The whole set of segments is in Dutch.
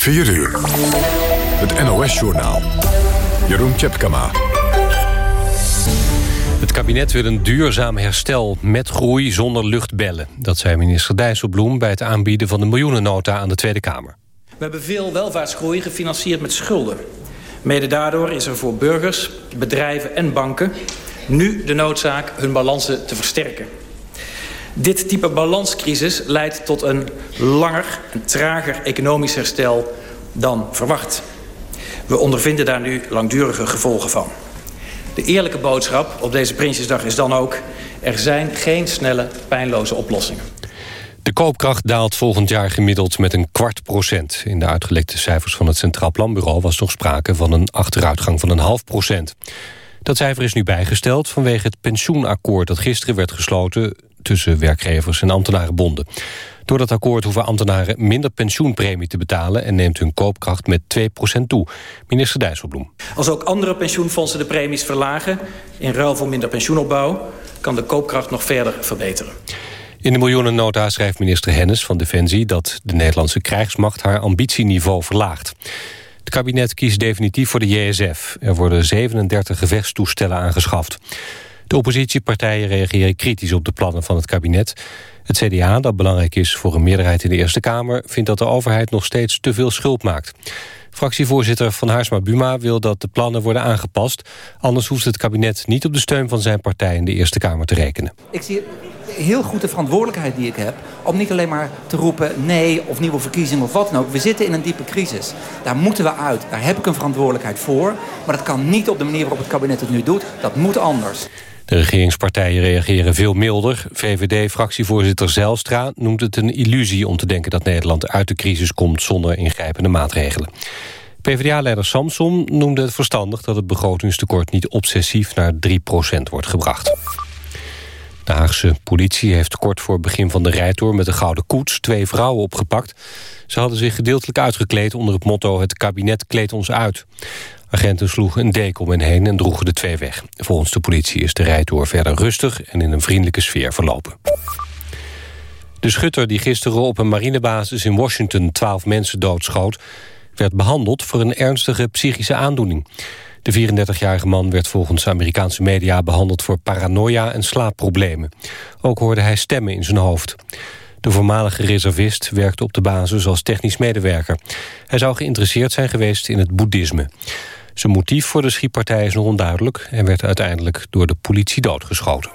4 uur. Het NOS-journaal. Jeroen Tjepkama. Het kabinet wil een duurzaam herstel met groei zonder luchtbellen. Dat zei minister Dijsselbloem bij het aanbieden van de miljoenennota aan de Tweede Kamer. We hebben veel welvaartsgroei gefinancierd met schulden. Mede daardoor is er voor burgers, bedrijven en banken nu de noodzaak hun balansen te versterken. Dit type balanscrisis leidt tot een langer en trager economisch herstel dan verwacht. We ondervinden daar nu langdurige gevolgen van. De eerlijke boodschap op deze Prinsjesdag is dan ook... er zijn geen snelle, pijnloze oplossingen. De koopkracht daalt volgend jaar gemiddeld met een kwart procent. In de uitgelekte cijfers van het Centraal Planbureau... was nog sprake van een achteruitgang van een half procent. Dat cijfer is nu bijgesteld vanwege het pensioenakkoord... dat gisteren werd gesloten tussen werkgevers en ambtenarenbonden. Door dat akkoord hoeven ambtenaren minder pensioenpremie te betalen... en neemt hun koopkracht met 2% toe. Minister Dijsselbloem. Als ook andere pensioenfondsen de premies verlagen... in ruil voor minder pensioenopbouw... kan de koopkracht nog verder verbeteren. In de miljoenennota schrijft minister Hennis van Defensie... dat de Nederlandse krijgsmacht haar ambitieniveau verlaagt. Het kabinet kiest definitief voor de JSF. Er worden 37 gevechtstoestellen aangeschaft. De oppositiepartijen reageren kritisch op de plannen van het kabinet. Het CDA, dat belangrijk is voor een meerderheid in de Eerste Kamer... vindt dat de overheid nog steeds te veel schuld maakt. Fractievoorzitter Van Haarsma Buma wil dat de plannen worden aangepast. Anders hoeft het kabinet niet op de steun van zijn partij in de Eerste Kamer te rekenen. Ik zie heel goed de verantwoordelijkheid die ik heb... om niet alleen maar te roepen nee of nieuwe verkiezingen of wat dan ook. We zitten in een diepe crisis. Daar moeten we uit. Daar heb ik een verantwoordelijkheid voor. Maar dat kan niet op de manier waarop het kabinet het nu doet. Dat moet anders. De regeringspartijen reageren veel milder. VVD-fractievoorzitter Zijlstra noemt het een illusie om te denken dat Nederland uit de crisis komt zonder ingrijpende maatregelen. PvdA-leider Samson noemde het verstandig dat het begrotingstekort niet obsessief naar 3% wordt gebracht. De Haagse politie heeft kort voor begin van de rijtour met de Gouden Koets twee vrouwen opgepakt. Ze hadden zich gedeeltelijk uitgekleed onder het motto het kabinet kleedt ons uit. Agenten sloegen een deken om hen heen en droegen de twee weg. Volgens de politie is de rijtour verder rustig en in een vriendelijke sfeer verlopen. De schutter die gisteren op een marinebasis in Washington 12 mensen doodschoot... werd behandeld voor een ernstige psychische aandoening. De 34-jarige man werd volgens Amerikaanse media behandeld voor paranoia en slaapproblemen. Ook hoorde hij stemmen in zijn hoofd. De voormalige reservist werkte op de basis als technisch medewerker. Hij zou geïnteresseerd zijn geweest in het boeddhisme. Zijn motief voor de schietpartij is nog onduidelijk... en werd uiteindelijk door de politie doodgeschoten.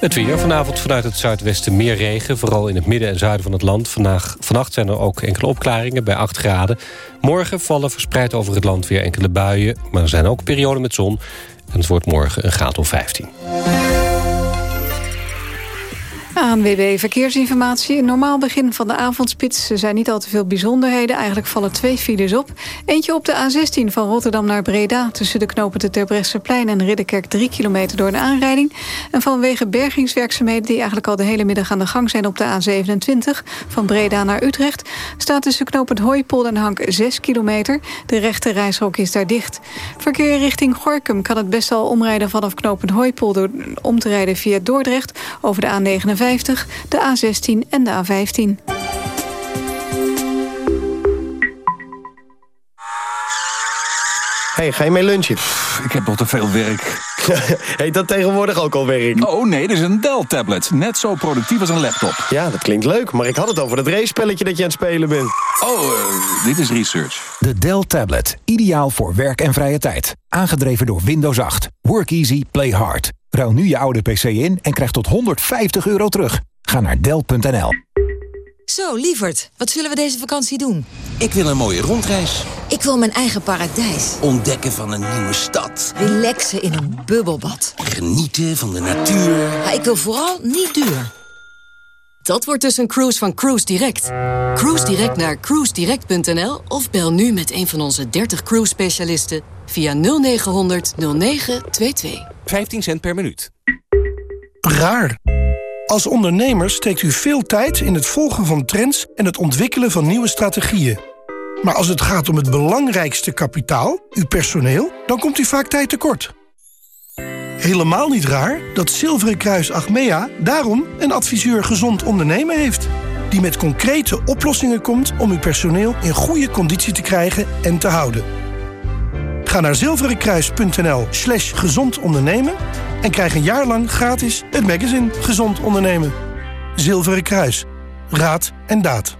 Het weer. Vanavond vanuit het zuidwesten meer regen. Vooral in het midden en zuiden van het land. Vandaag, vannacht zijn er ook enkele opklaringen bij 8 graden. Morgen vallen verspreid over het land weer enkele buien. Maar er zijn ook perioden met zon. En het wordt morgen een graad of 15. ANWB Verkeersinformatie. Een normaal begin van de avondspits. Er zijn niet al te veel bijzonderheden. Eigenlijk vallen twee files op. Eentje op de A16 van Rotterdam naar Breda... tussen de knopen de Terbrechtseplein en Ridderkerk... drie kilometer door een aanrijding. En vanwege bergingswerkzaamheden... die eigenlijk al de hele middag aan de gang zijn op de A27... van Breda naar Utrecht... staat tussen knooppunt Hooipol en Hank 6 kilometer. De rechte reishok is daar dicht. Verkeer richting Gorkum kan het best al omrijden... vanaf knooppunt Hooipol door om te rijden via Dordrecht... over de A59 de A16 en de A15. hey, ga je mee lunchen? ik heb nog te veel werk. Heet dat tegenwoordig ook al werk? Oh nee, dit is een Dell-tablet. Net zo productief als een laptop. Ja, dat klinkt leuk, maar ik had het over dat race-spelletje dat je aan het spelen bent. Oh, uh, dit is research. De Dell Tablet. Ideaal voor werk en vrije tijd. Aangedreven door Windows 8. Work easy, play hard. Ruil nu je oude PC in en krijg tot 150 euro terug. Ga naar Dell.nl. Zo, lieverd, wat zullen we deze vakantie doen? Ik wil een mooie rondreis. Ik wil mijn eigen paradijs. Ontdekken van een nieuwe stad. Relaxen in een bubbelbad. Genieten van de natuur. Ja, ik wil vooral niet duur. Dat wordt dus een cruise van Cruise Direct. Cruise Direct naar cruisedirect.nl of bel nu met een van onze 30 cruise specialisten via 0900 0922. 15 cent per minuut. Raar. Als ondernemer steekt u veel tijd in het volgen van trends en het ontwikkelen van nieuwe strategieën. Maar als het gaat om het belangrijkste kapitaal, uw personeel, dan komt u vaak tijd tekort. Helemaal niet raar dat Zilveren Kruis Achmea daarom een adviseur gezond ondernemen heeft. die met concrete oplossingen komt om uw personeel in goede conditie te krijgen en te houden. Ga naar zilverenkruis.nl slash gezond ondernemen en krijg een jaar lang gratis het magazine Gezond Ondernemen. Zilveren Kruis. Raad en daad.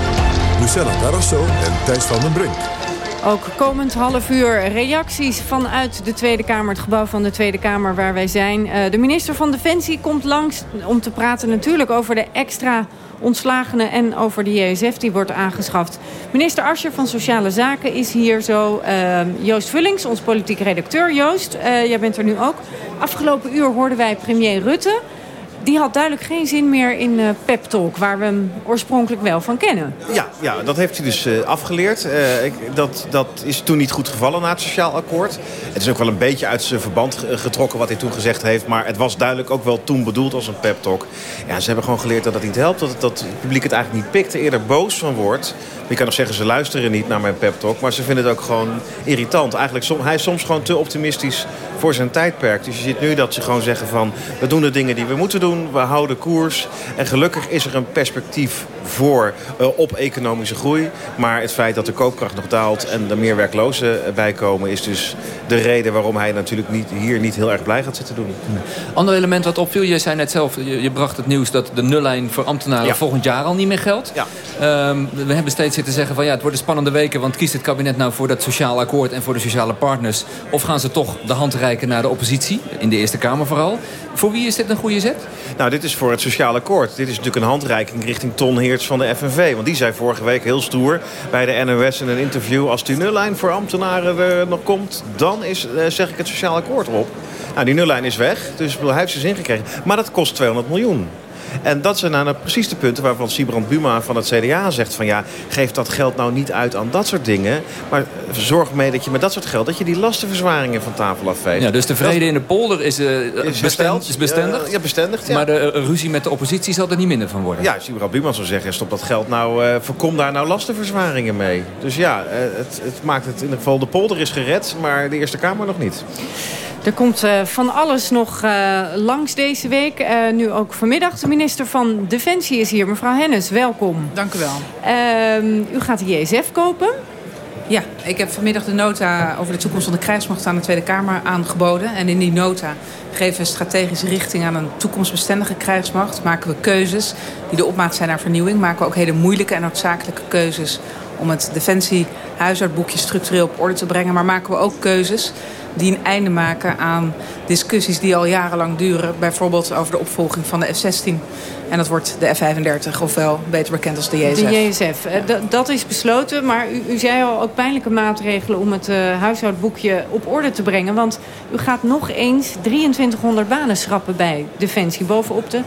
Lucella Carrasso en Thijs van den Brink. Ook komend half uur reacties vanuit de Tweede Kamer, het gebouw van de Tweede Kamer waar wij zijn. Uh, de minister van Defensie komt langs om te praten natuurlijk over de extra ontslagenen en over de JSF die wordt aangeschaft. Minister Ascher van Sociale Zaken is hier zo. Uh, Joost Vullings, ons politiek redacteur. Joost, uh, jij bent er nu ook. Afgelopen uur hoorden wij premier Rutte die had duidelijk geen zin meer in uh, pep talk, waar we hem oorspronkelijk wel van kennen. Ja, ja dat heeft hij dus uh, afgeleerd. Uh, ik, dat, dat is toen niet goed gevallen na het sociaal akkoord. Het is ook wel een beetje uit zijn verband getrokken wat hij toen gezegd heeft. Maar het was duidelijk ook wel toen bedoeld als een pep talk. Ja, ze hebben gewoon geleerd dat het niet helpt. Dat, dat het publiek het eigenlijk niet pikt, eerder boos van wordt. Je kan nog zeggen, ze luisteren niet naar mijn pep talk. Maar ze vinden het ook gewoon irritant. Eigenlijk, som, hij is soms gewoon te optimistisch voor zijn tijdperk. Dus je ziet nu dat ze gewoon zeggen van... we doen de dingen die we moeten doen, we houden koers. En gelukkig is er een perspectief voor uh, op economische groei. Maar het feit dat de koopkracht nog daalt en er meer werklozen bijkomen... is dus de reden waarom hij natuurlijk niet, hier niet heel erg blij gaat zitten doen. Ander element wat opviel, je zei net zelf... je, je bracht het nieuws dat de nullijn voor ambtenaren ja. volgend jaar al niet meer geldt. Ja. Um, we hebben steeds zitten zeggen van ja, het worden spannende weken... want kiest het kabinet nou voor dat sociaal akkoord en voor de sociale partners... of gaan ze toch de hand reiken naar de oppositie, in de Eerste Kamer vooral. Voor wie is dit een goede zet? Nou, dit is voor het sociaal akkoord. Dit is natuurlijk een handreiking richting Ton Heerts van de FNV. Want die zei vorige week heel stoer bij de NOS in een interview... als die nullijn voor ambtenaren er nog komt, dan is, uh, zeg ik het sociaal akkoord op. Nou, die nullijn is weg, dus hij heeft zijn zin gekregen. Maar dat kost 200 miljoen. En dat zijn nou precies de punten waarvan Sibrand Buma van het CDA zegt van ja, geef dat geld nou niet uit aan dat soort dingen. Maar zorg mee dat je met dat soort geld, dat je die lastenverzwaringen van tafel afveegt. Ja, dus de vrede dat, in de polder is, uh, is, besteld, is bestendig. Uh, ja, bestendig. Ja. Maar de uh, ruzie met de oppositie zal er niet minder van worden. Ja, Sibrand Buma zou zeggen, stop dat geld nou, uh, voorkom daar nou lastenverzwaringen mee. Dus ja, het, het maakt het in ieder geval, de polder is gered, maar de Eerste Kamer nog niet. Er komt uh, van alles nog uh, langs deze week. Uh, nu ook vanmiddag. De minister van Defensie is hier. Mevrouw Hennis, welkom. Dank u wel. Ehm, u gaat de JSF kopen. Ja, ik heb vanmiddag de nota over de toekomst van de krijgsmacht aan de Tweede Kamer aangeboden. En in die nota geven we strategische richting aan een toekomstbestendige krijgsmacht. Maken we keuzes die de opmaat zijn naar vernieuwing. Maken we ook hele moeilijke en noodzakelijke keuzes om het defensie huishoudboekje structureel op orde te brengen. Maar maken we ook keuzes die een einde maken aan discussies die al jarenlang duren. Bijvoorbeeld over de opvolging van de F-16. En dat wordt de F-35, ofwel beter bekend als de JSF. De JSF, dat is besloten. Maar u, u, zei al ook pijnlijke maatregelen om het uh, huishoudboekje op orde te brengen. Want u gaat nog eens 2300 banen schrappen bij Defensie. Bovenop de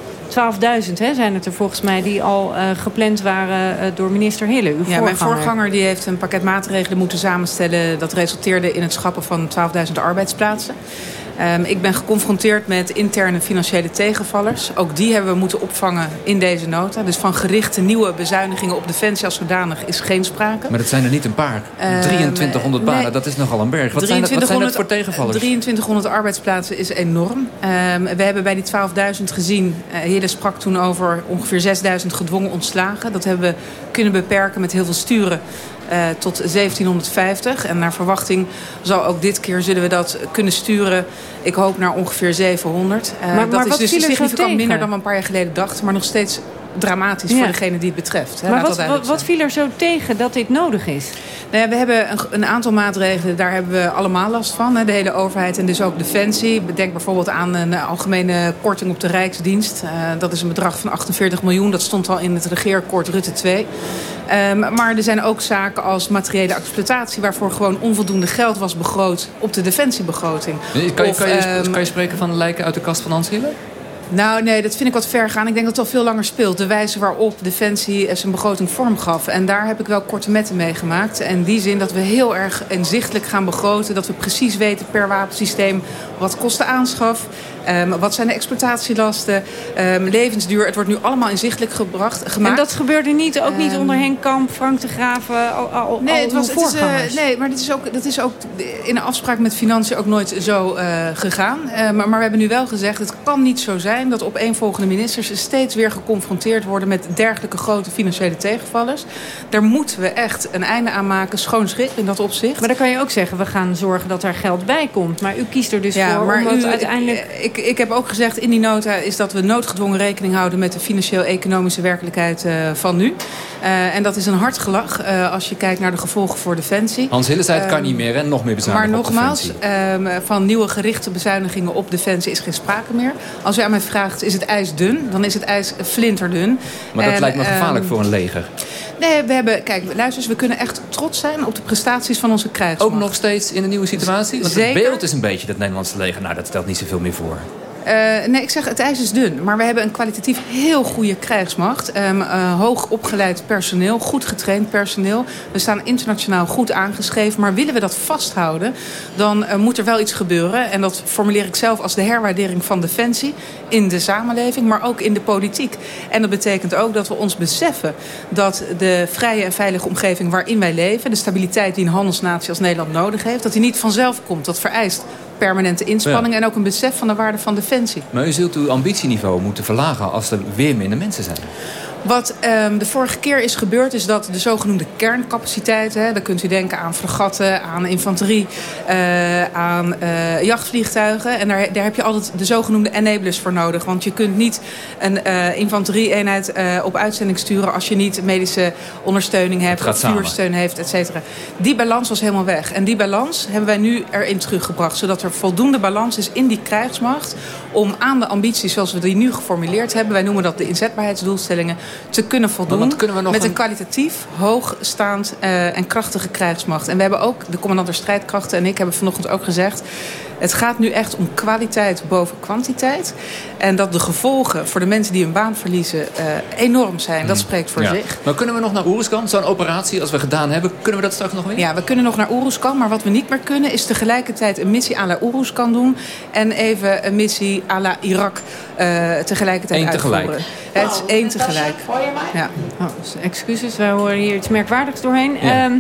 12.000 zijn het er volgens mij die al uh, gepland waren uh, door minister Hille. Uw ja, mijn voorganger die heeft een pakket maatregelen moeten samenstellen. Dat resulteerde in het schrappen van 12.000 arbeidsplaatsen. Um, ik ben geconfronteerd met interne financiële tegenvallers. Ook die hebben we moeten opvangen in deze nota. Dus van gerichte nieuwe bezuinigingen op defensie als zodanig is geen sprake. Maar dat zijn er niet een paar. Um, 2300 banen, nee, dat is nogal een berg. Wat, zijn, dat, wat zijn dat voor tegenvallers? 2300 arbeidsplaatsen is enorm. Um, we hebben bij die 12.000 gezien, uh, sprak toen over ongeveer 6.000 gedwongen ontslagen. Dat hebben we kunnen beperken met heel veel sturen. Uh, tot 1750. En naar verwachting zal ook dit keer zullen we dat kunnen sturen. Ik hoop naar ongeveer 700. Uh, maar, dat maar is dus significant minder dan we een paar jaar geleden dachten. Maar nog steeds dramatisch Ja. voor degene die het betreft. Hè, Maar wat, wat, viel er zo tegen dat dit nodig is? Nou ja, we hebben een, een aantal maatregelen, daar hebben we allemaal last van. Hè, de hele overheid en dus ook Defensie. Denk bijvoorbeeld aan een algemene korting op de Rijksdienst. Eh, dat is een bedrag van 48 miljoen. Dat stond al in het regeerakkoord Rutte 2. Ehm, maar er zijn ook zaken als materiële exploitatie... waarvoor gewoon onvoldoende geld was begroot op de defensiebegroting. Kan je, kan, je, ehm, kan je spreken van lijken uit de kast van Hans Hille? Nou, nee, dat vind ik wat ver gaan. Ik denk dat het al veel langer speelt. De wijze waarop Defensie eh, zijn begroting vorm gaf. En daar heb ik wel korte metten mee gemaakt. En in die zin dat we heel erg inzichtelijk gaan begroten. Dat we precies weten per wapensysteem wat kost de aanschaf. ehm, wat zijn de exploitatielasten. ehm, levensduur. Het wordt nu allemaal inzichtelijk gebracht, gemaakt. En dat gebeurde niet, ook niet Ehm, onder Henk Kamp, Frank de Graven, al, al, Nee, al het was, het is, eh, nee, maar dit is ook, dat is ook in een afspraak met financiën ook nooit zo eh, gegaan. Eh, maar, maar we hebben nu wel gezegd, het kan niet zo zijn dat opeenvolgende ministers steeds weer geconfronteerd worden met dergelijke grote financiële tegenvallers. Daar moeten we echt een einde aan maken, schoon schrik in dat opzicht. Maar dan kan je ook zeggen, we gaan zorgen dat er geld bij komt. Maar u kiest er dus voor maar u- uiteindelijk... Ik, ik heb ook gezegd in die nota is dat we noodgedwongen rekening houden met de financieel-economische werkelijkheid eh, van nu. Eh, en dat is een hard gelach eh, als je kijkt naar de gevolgen voor Defensie. Hans Hille zei het kan Ehm, niet meer en nog meer Maar bezuinigen op nogmaals, ehm, van nieuwe gerichte bezuinigingen op Defensie is geen sprake meer. Als u aan mij vraagt, is het ijs dun? Dan is het ijs flinterdun. Maar dat En, lijkt me gevaarlijk ehm, voor een leger. Nee, we hebben, kijk, luister eens, we kunnen echt trots zijn op de prestaties van onze krijgsmacht. Ook nog steeds in de nieuwe situatie? Want Zeker. het beeld is een beetje dat Nederlandse leger... nou, dat stelt niet zoveel meer voor. Eh, nee, ik zeg het ijs is dun. Maar we hebben een kwalitatief heel goede krijgsmacht. Ehm, eh, hoog opgeleid personeel, goed getraind personeel. We staan internationaal goed aangeschreven. Maar willen we dat vasthouden, dan eh, moet er wel iets gebeuren. En dat formuleer ik zelf als de herwaardering van defensie in de samenleving, maar ook in de politiek. En dat betekent ook dat we ons beseffen dat de vrije en veilige omgeving waarin wij leven, de stabiliteit die een handelsnatie als Nederland nodig heeft, dat die niet vanzelf komt. Dat vereist permanente inspanning Ja. en ook een besef van de waarde van defensie. Maar u zult uw ambitieniveau moeten verlagen als er weer minder mensen zijn. Wat ehm, de vorige keer is gebeurd, is dat de zogenoemde kerncapaciteit... Hè, dan kunt u denken aan fregatten, aan infanterie, eh, aan eh, jachtvliegtuigen. En daar, daar heb je altijd de zogenoemde enablers voor nodig. Want je kunt niet een eh infanterie-eenheid op uitzending sturen... als je niet medische ondersteuning hebt, of vuursteun heeft, et cetera. Die balans was helemaal weg. En die balans hebben wij nu erin teruggebracht. Zodat er voldoende balans is in die krijgsmacht... om aan de ambities zoals we die nu geformuleerd hebben... wij noemen dat de inzetbaarheidsdoelstellingen... te kunnen voldoen met een een- kwalitatief, hoogstaand eh, en krachtige krijgsmacht. En we hebben ook, de commandant der strijdkrachten en ik hebben vanochtend ook gezegd... het gaat nu echt om kwaliteit boven kwantiteit. En dat de gevolgen voor de mensen die hun baan verliezen eh, enorm zijn. Dat spreekt voor. Ja. zich. Maar kunnen we nog naar Oeruzkan? Zo'n operatie als we gedaan hebben, kunnen we dat straks nog weer? Ja, we kunnen nog naar Oeruzkan, maar wat we niet meer kunnen... is tegelijkertijd een missie à la Oeruzkan doen... en even een missie à la Irak eh, tegelijkertijd Eén uitvoeren. tegelijk. Het is één tegelijk. Ja. Oh, excuses, wij horen hier iets merkwaardigs doorheen. Ja. Ehm,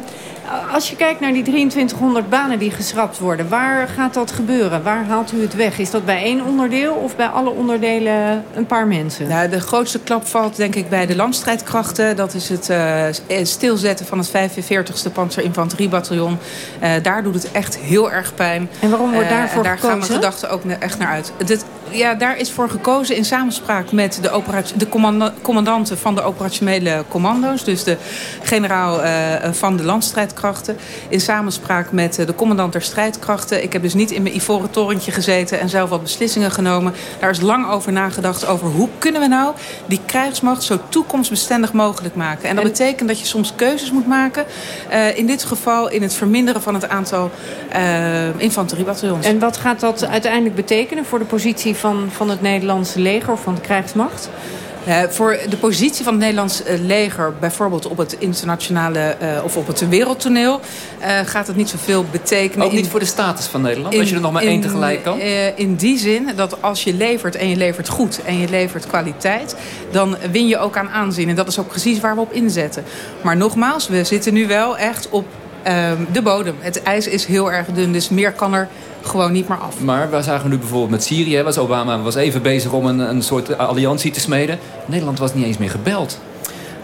als je kijkt naar die 2300 banen die geschrapt worden, waar gaat dat gebeuren? Waar haalt u het weg? Is dat bij één onderdeel of bij alle onderdelen een paar mensen? Nou, de grootste klap valt denk ik bij de landstrijdkrachten. Dat is het eh, stilzetten van het 45e Panzerinfanteriebataljon. Eh daar doet het echt heel erg pijn. En waarom wordt Eh, daarvoor en daar gaan mijn gedachten ook echt naar uit. Dit, ja, daar is voor gekozen in samenspraak met de, de commanda- commandanten van de operationele commando's. Dus de generaal eh, van de landstrijdkrachten. In samenspraak met eh, de commandant der strijdkrachten. Ik heb dus niet in mijn ivoren torentje gezeten en zelf wat beslissingen genomen. Daar is lang over nagedacht over hoe kunnen we nou die krijgsmacht zo toekomstbestendig mogelijk maken. En dat betekent dat je soms keuzes moet maken. eh, in dit geval in het verminderen van het aantal eh infanteriebataljons. En wat gaat dat uiteindelijk betekenen voor de positie van, van het Nederlandse leger of van de krijgsmacht? Eh, voor de positie van het Nederlands eh, leger, bijvoorbeeld op het internationale eh, of op het wereldtoneel, eh, gaat het niet zoveel betekenen. Ook niet in- voor de status van Nederland, als je er nog maar één in- tegelijk kan? eh, in die zin dat als je levert en je levert goed en je levert kwaliteit, dan win je ook aan aanzien. En dat is ook precies waar we op inzetten. Maar nogmaals, we zitten nu wel echt op ehm, de bodem. Het ijs is heel erg dun, dus meer kan er gewoon niet meer af. Maar we zagen nu bijvoorbeeld met Syrië, was Obama was even bezig om een, een soort alliantie te smeden. Nederland was niet eens meer gebeld.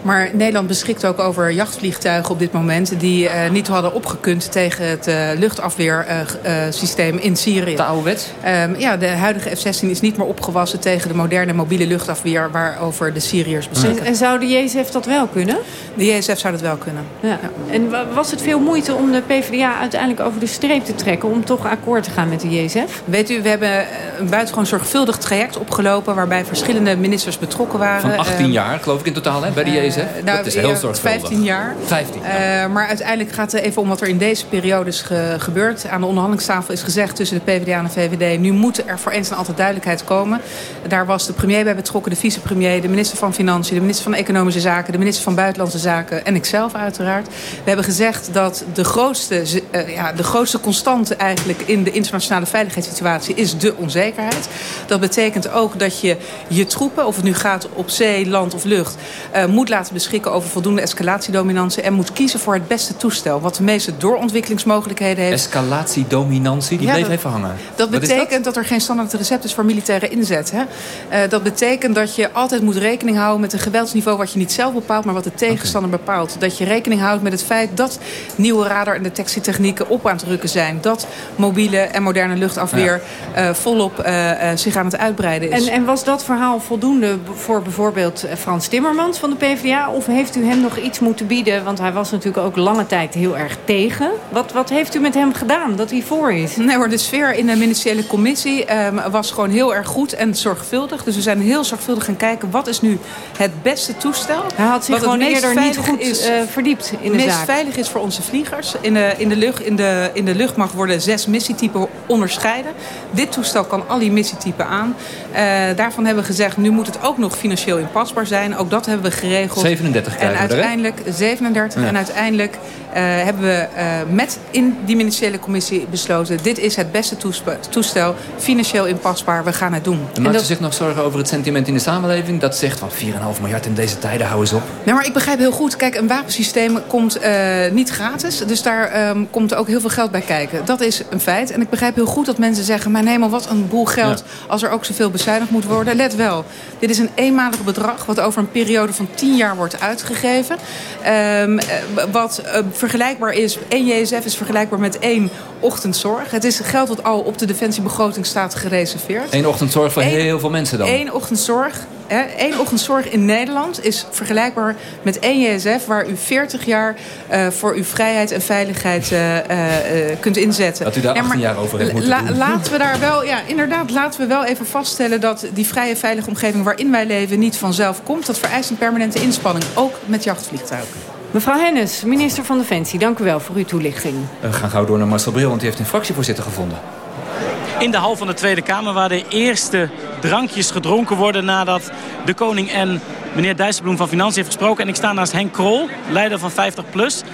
Maar Nederland beschikt ook over jachtvliegtuigen op dit moment... die uh, niet hadden opgekund tegen het uh, luchtafweersysteem uh, in Syrië. De ouderwets? Um, ja, de huidige F-16 is niet meer opgewassen tegen de moderne mobiele luchtafweer... waarover de Syriërs beschikken. En, en zou de JSF dat wel kunnen? De JSF zou dat wel kunnen. Ja. ja. En was het veel moeite om de PvdA uiteindelijk over de streep te trekken... om toch akkoord te gaan met de JSF? Weet u, we hebben een buitengewoon zorgvuldig traject opgelopen... waarbij verschillende ministers betrokken waren. Van 18 um, jaar, geloof ik in totaal, hè, bij de JSF? Nou, dat is heel zorgvuldig. 15 jaar. 15 jaar. Uh, maar uiteindelijk gaat het even om wat er in deze periode is ge gebeurd. Aan de onderhandelingstafel is gezegd tussen de PvdA en de VVD... nu moet er voor eens en altijd duidelijkheid komen. Daar was de premier bij betrokken, de vicepremier... de minister van Financiën, de minister van Economische Zaken... de minister van Buitenlandse Zaken en ikzelf uiteraard. We hebben gezegd dat de grootste, uh, ja, de grootste constante eigenlijk... in de internationale veiligheidssituatie is de onzekerheid. Dat betekent ook dat je je troepen, of het nu gaat op zee, land of lucht... Uh, moet laten beschikken over voldoende escalatiedominantie... en moet kiezen voor het beste toestel. Wat de meeste doorontwikkelingsmogelijkheden heeft. Escalatiedominantie, die Ja, bleef dat- even hangen. Dat Wat betekent dat? er geen standaard recept is voor militaire inzet. Hè? Eh, dat betekent dat je altijd moet rekening houden met een geweldsniveau... wat je niet zelf bepaalt, maar wat de tegenstander bepaalt. Dat je rekening houdt met het feit dat nieuwe radar- en detectietechnieken op aan het rukken zijn. Dat mobiele en moderne luchtafweer eh, volop eh, eh, zich aan het uitbreiden is. En, en was dat verhaal voldoende voor bijvoorbeeld Frans Timmermans van de PvdA? Of heeft u hem nog iets moeten bieden? Want hij was natuurlijk ook lange tijd heel erg tegen. Wat, wat heeft u met hem gedaan dat hij voor is? Nee hoor, de sfeer in de ministeriële commissie ehm, was gewoon heel erg goed en zorgvuldig. Dus we zijn heel zorgvuldig gaan kijken wat is nu het beste toestel. Hij had zich het gewoon meest eerder niet goed is, eh, verdiept in de meest zaak. veilig is voor onze vliegers. In de, in, de lucht, in, de, in de luchtmacht worden zes missietypen onderscheiden. Dit toestel kan al die missietypen aan. Eh, daarvan hebben we gezegd, nu moet het ook nog financieel inpasbaar zijn. Ook dat hebben we geregeld. 37 En uiteindelijk 37. Ja. En uiteindelijk hebben we eh, met in die ministeriële commissie besloten... dit is het beste toestel, financieel inpasbaar, we gaan het doen. En maakt u zich nog zorgen over het sentiment in de samenleving? Dat zegt van 4,5 miljard in deze tijden, hou eens op. Nee, maar ik begrijp heel goed. Kijk, een wapensysteem komt eh, niet gratis. Dus daar ehm, komt ook heel veel geld bij kijken. Dat is een feit. En ik begrijp heel goed dat mensen zeggen... mijn hemel, wat een boel geld Ja. als er ook zoveel bezuinigd moet worden. Let wel, dit is een eenmalig bedrag... wat over een periode van 10 jaar wordt uitgegeven. Ehm, eh, wat eh, vergelijkbaar is... één JSF is vergelijkbaar met één ochtendzorg. Het is geld wat al op de defensiebegroting staat gereserveerd. Eén ochtendzorg voor Eén- heel veel mensen dan. Eén ochtendzorg. Hè, één ochtendzorg in Nederland is vergelijkbaar met één JSF... waar u 40 jaar eh, voor uw vrijheid en veiligheid eh, eh, kunt inzetten. Dat u daar Ja, 18 maar jaar over heeft moeten la- doen. Laten we daar wel, ja, inderdaad, laten we wel even vaststellen... dat die vrije, veilige omgeving waarin wij leven niet vanzelf komt. Dat vereist een permanente inspanning, ook met jachtvliegtuigen. Mevrouw Hennis, minister van Defensie, dank u wel voor uw toelichting. We gaan gauw door naar Marcel Bril, want die heeft een fractievoorzitter gevonden. in de hal van de Tweede Kamer... waar de eerste drankjes gedronken worden nadat de koning en meneer Dijsselbloem van Financiën heeft gesproken. En ik sta naast Henk Krol, leider van 50PLUS.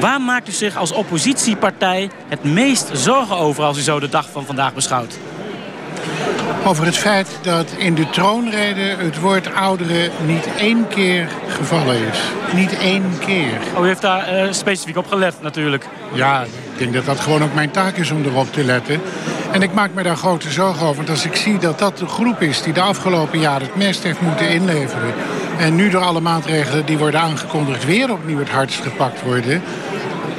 Waar maakt u zich als oppositiepartij het meest zorgen over als u zo de dag van vandaag beschouwt? Over het feit dat in de troonrede het woord ouderen niet één keer gevallen is. Niet één keer. Oh, u heeft daar eh, specifiek op gelet natuurlijk. Ja, ik denk dat dat gewoon ook mijn taak is om erop te letten. En ik maak me daar grote zorgen over. Want als ik zie dat dat de groep is die de afgelopen jaren het meest heeft moeten inleveren. En nu door alle maatregelen die worden aangekondigd weer opnieuw het hardst gepakt worden.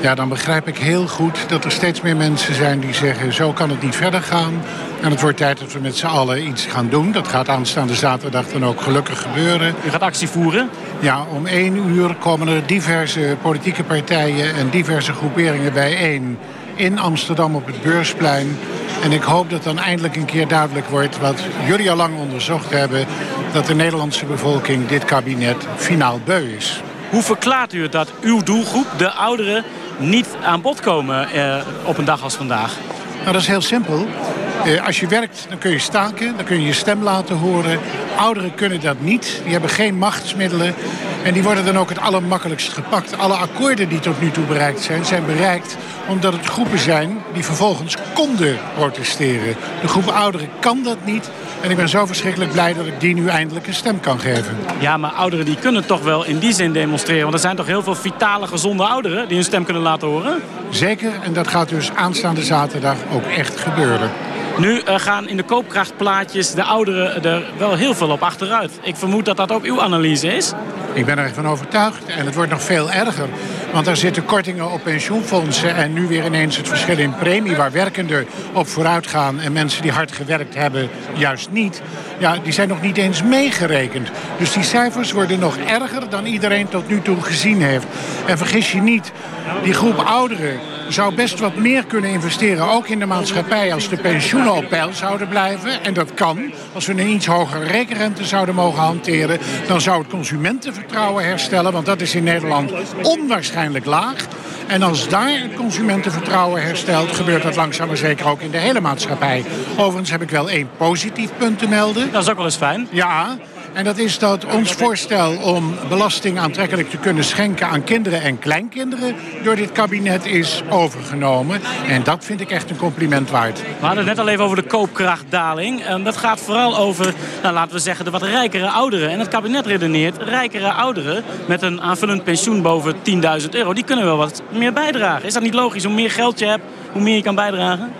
Ja, dan begrijp ik heel goed dat er steeds meer mensen zijn die zeggen... zo kan het niet verder gaan. En het wordt tijd dat we met z'n allen iets gaan doen. Dat gaat aanstaande zaterdag dan ook gelukkig gebeuren. U gaat actie voeren? Ja, om één uur komen er diverse politieke partijen en diverse groeperingen bijeen... in Amsterdam op het Beursplein. En ik hoop dat dan eindelijk een keer duidelijk wordt... wat jullie al lang onderzocht hebben... dat de Nederlandse bevolking dit kabinet finaal beu is. Hoe verklaart u het dat uw doelgroep, de ouderen, niet aan bod komen eh, op een dag als vandaag? Nou, dat is heel simpel. Eh, als je werkt, dan kun je staken, dan kun je je stem laten horen. Ouderen kunnen dat niet, die hebben geen machtsmiddelen. En die worden dan ook het allermakkelijkst gepakt. Alle akkoorden die tot nu toe bereikt zijn, zijn bereikt omdat het groepen zijn die vervolgens konden protesteren. De groep ouderen kan dat niet. En ik ben zo verschrikkelijk blij dat ik die nu eindelijk een stem kan geven. Ja, maar ouderen die kunnen toch wel in die zin demonstreren. Want er zijn toch heel veel vitale, gezonde ouderen die hun stem kunnen laten horen? Zeker, en dat gaat dus aanstaande zaterdag ook echt gebeuren. Nu uh, gaan in de koopkrachtplaatjes de ouderen er wel heel veel op achteruit. Ik vermoed dat dat ook uw analyse is. Ik ben er van overtuigd. En het wordt nog veel erger. Want er zitten kortingen op pensioenfondsen. En nu weer ineens het verschil in premie. Waar werkenden op vooruit gaan. En mensen die hard gewerkt hebben juist niet. Ja, die zijn nog niet eens meegerekend. Dus die cijfers worden nog erger dan iedereen tot nu toe gezien heeft. En vergis je niet, die groep ouderen zou best wat meer kunnen investeren, ook in de maatschappij, als de pensioenen op peil zouden blijven. En dat kan. Als we een iets hogere rekenrente zouden mogen hanteren, dan zou het consumentenvertrouwen herstellen, want dat is in Nederland onwaarschijnlijk laag. En als daar het consumentenvertrouwen herstelt, gebeurt dat langzaam maar zeker ook in de hele maatschappij. Overigens heb ik wel één positief punt te melden. Dat is ook wel eens fijn. Ja, en dat is dat ons voorstel om belasting aantrekkelijk te kunnen schenken aan kinderen en kleinkinderen door dit kabinet is overgenomen. En dat vind ik echt een compliment waard. We hadden het net al even over de koopkrachtdaling. En dat gaat vooral over, nou, laten we zeggen, de wat rijkere ouderen. En het kabinet redeneert, rijkere ouderen met een aanvullend pensioen boven 10.000 euro, die kunnen wel wat meer bijdragen. Is dat niet logisch? Hoe meer geld je hebt, hoe meer je kan bijdragen?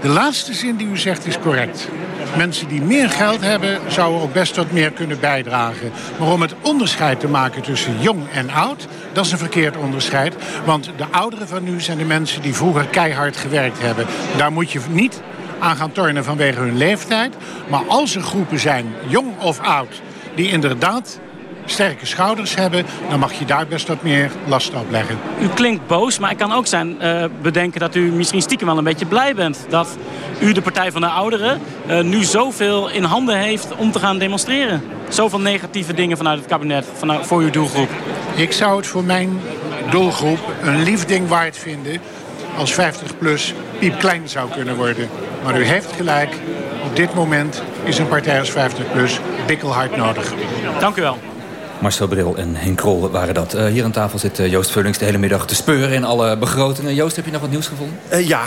De laatste zin die u zegt is correct. Mensen die meer geld hebben, zouden ook best wat meer kunnen bijdragen. Maar om het onderscheid te maken tussen jong en oud, dat is een verkeerd onderscheid. Want de ouderen van nu zijn de mensen die vroeger keihard gewerkt hebben. Daar moet je niet aan gaan tornen vanwege hun leeftijd. Maar als er groepen zijn, jong of oud, die inderdaad sterke schouders hebben... dan mag je daar best wat meer last op leggen. U klinkt boos, maar ik kan ook zijn uh, bedenken dat u misschien stiekem wel een beetje blij bent... dat u, de Partij van de Ouderen, uh, nu zoveel in handen heeft om te gaan demonstreren. Zoveel negatieve dingen vanuit het kabinet vanuit, voor uw doelgroep. Ik zou het voor mijn doelgroep een lief ding waard vinden... als 50PLUS piepklein zou kunnen worden. Maar u heeft gelijk, op dit moment is een partij als 50PLUS bikkelhard nodig. Dank u wel. Marcel Bril en Henk Krol waren dat. Uh, hier aan tafel zit uh, Joost Vullings de hele middag te speuren in alle begrotingen. Joost, heb je nog wat nieuws gevonden? Uh, ja,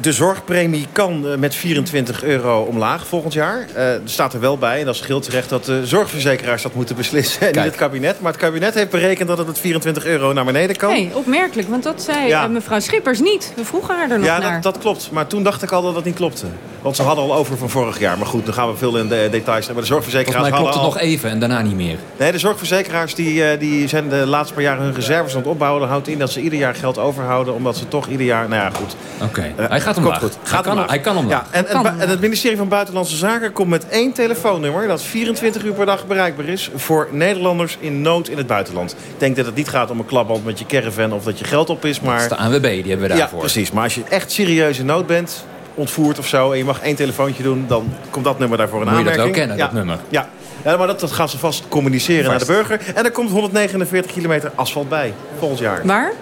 de zorgpremie kan met 24 euro omlaag volgend jaar. er staat er wel bij, en dat is heel terecht... dat de zorgverzekeraars dat moeten beslissen en niet het kabinet. Maar het kabinet heeft berekend dat het met 24 euro naar beneden kan. Nee, opmerkelijk, want dat zei ja. mevrouw Schippers niet. We vroegen haar er nog ja, naar. Ja, dat, dat, klopt. Maar toen dacht ik al dat dat niet klopte. Want ze hadden al over van vorig jaar. Maar goed, dan gaan we veel in de details. Maar de zorgverzekeraars mij klopt het nog even en daarna niet meer. Nee, de zorgverzekeraars die die zijn de laatste paar jaren hun reserves aan het opbouwen. Dan houdt in dat ze ieder jaar geld overhouden. Omdat ze toch ieder jaar... Nou ja, goed. Oké, okay. uh, hij gaat omlaag. Goed. Gaat hij, kan, hij kan omlaag. Ja, en, en, en, het ministerie van Buitenlandse Zaken komt met één telefoonnummer... dat 24 uur per dag bereikbaar is voor Nederlanders in nood in het buitenland. Ik denk dat het niet gaat om een klapband met je caravan of dat je geld op is. Maar... Dat is de ANWB, die hebben we daarvoor. Ja, precies. Maar als je echt serieus in nood bent ontvoerd of zo... en je mag één telefoontje doen, dan komt dat nummer daarvoor in Moet aanmerking. Moet je dat wel kennen, ja. dat nummer? Ja. Ja, maar dat, dat gaan ze vast communiceren vast. naar de burger. En er komt 149 kilometer asfalt bij, volgend jaar. Waar?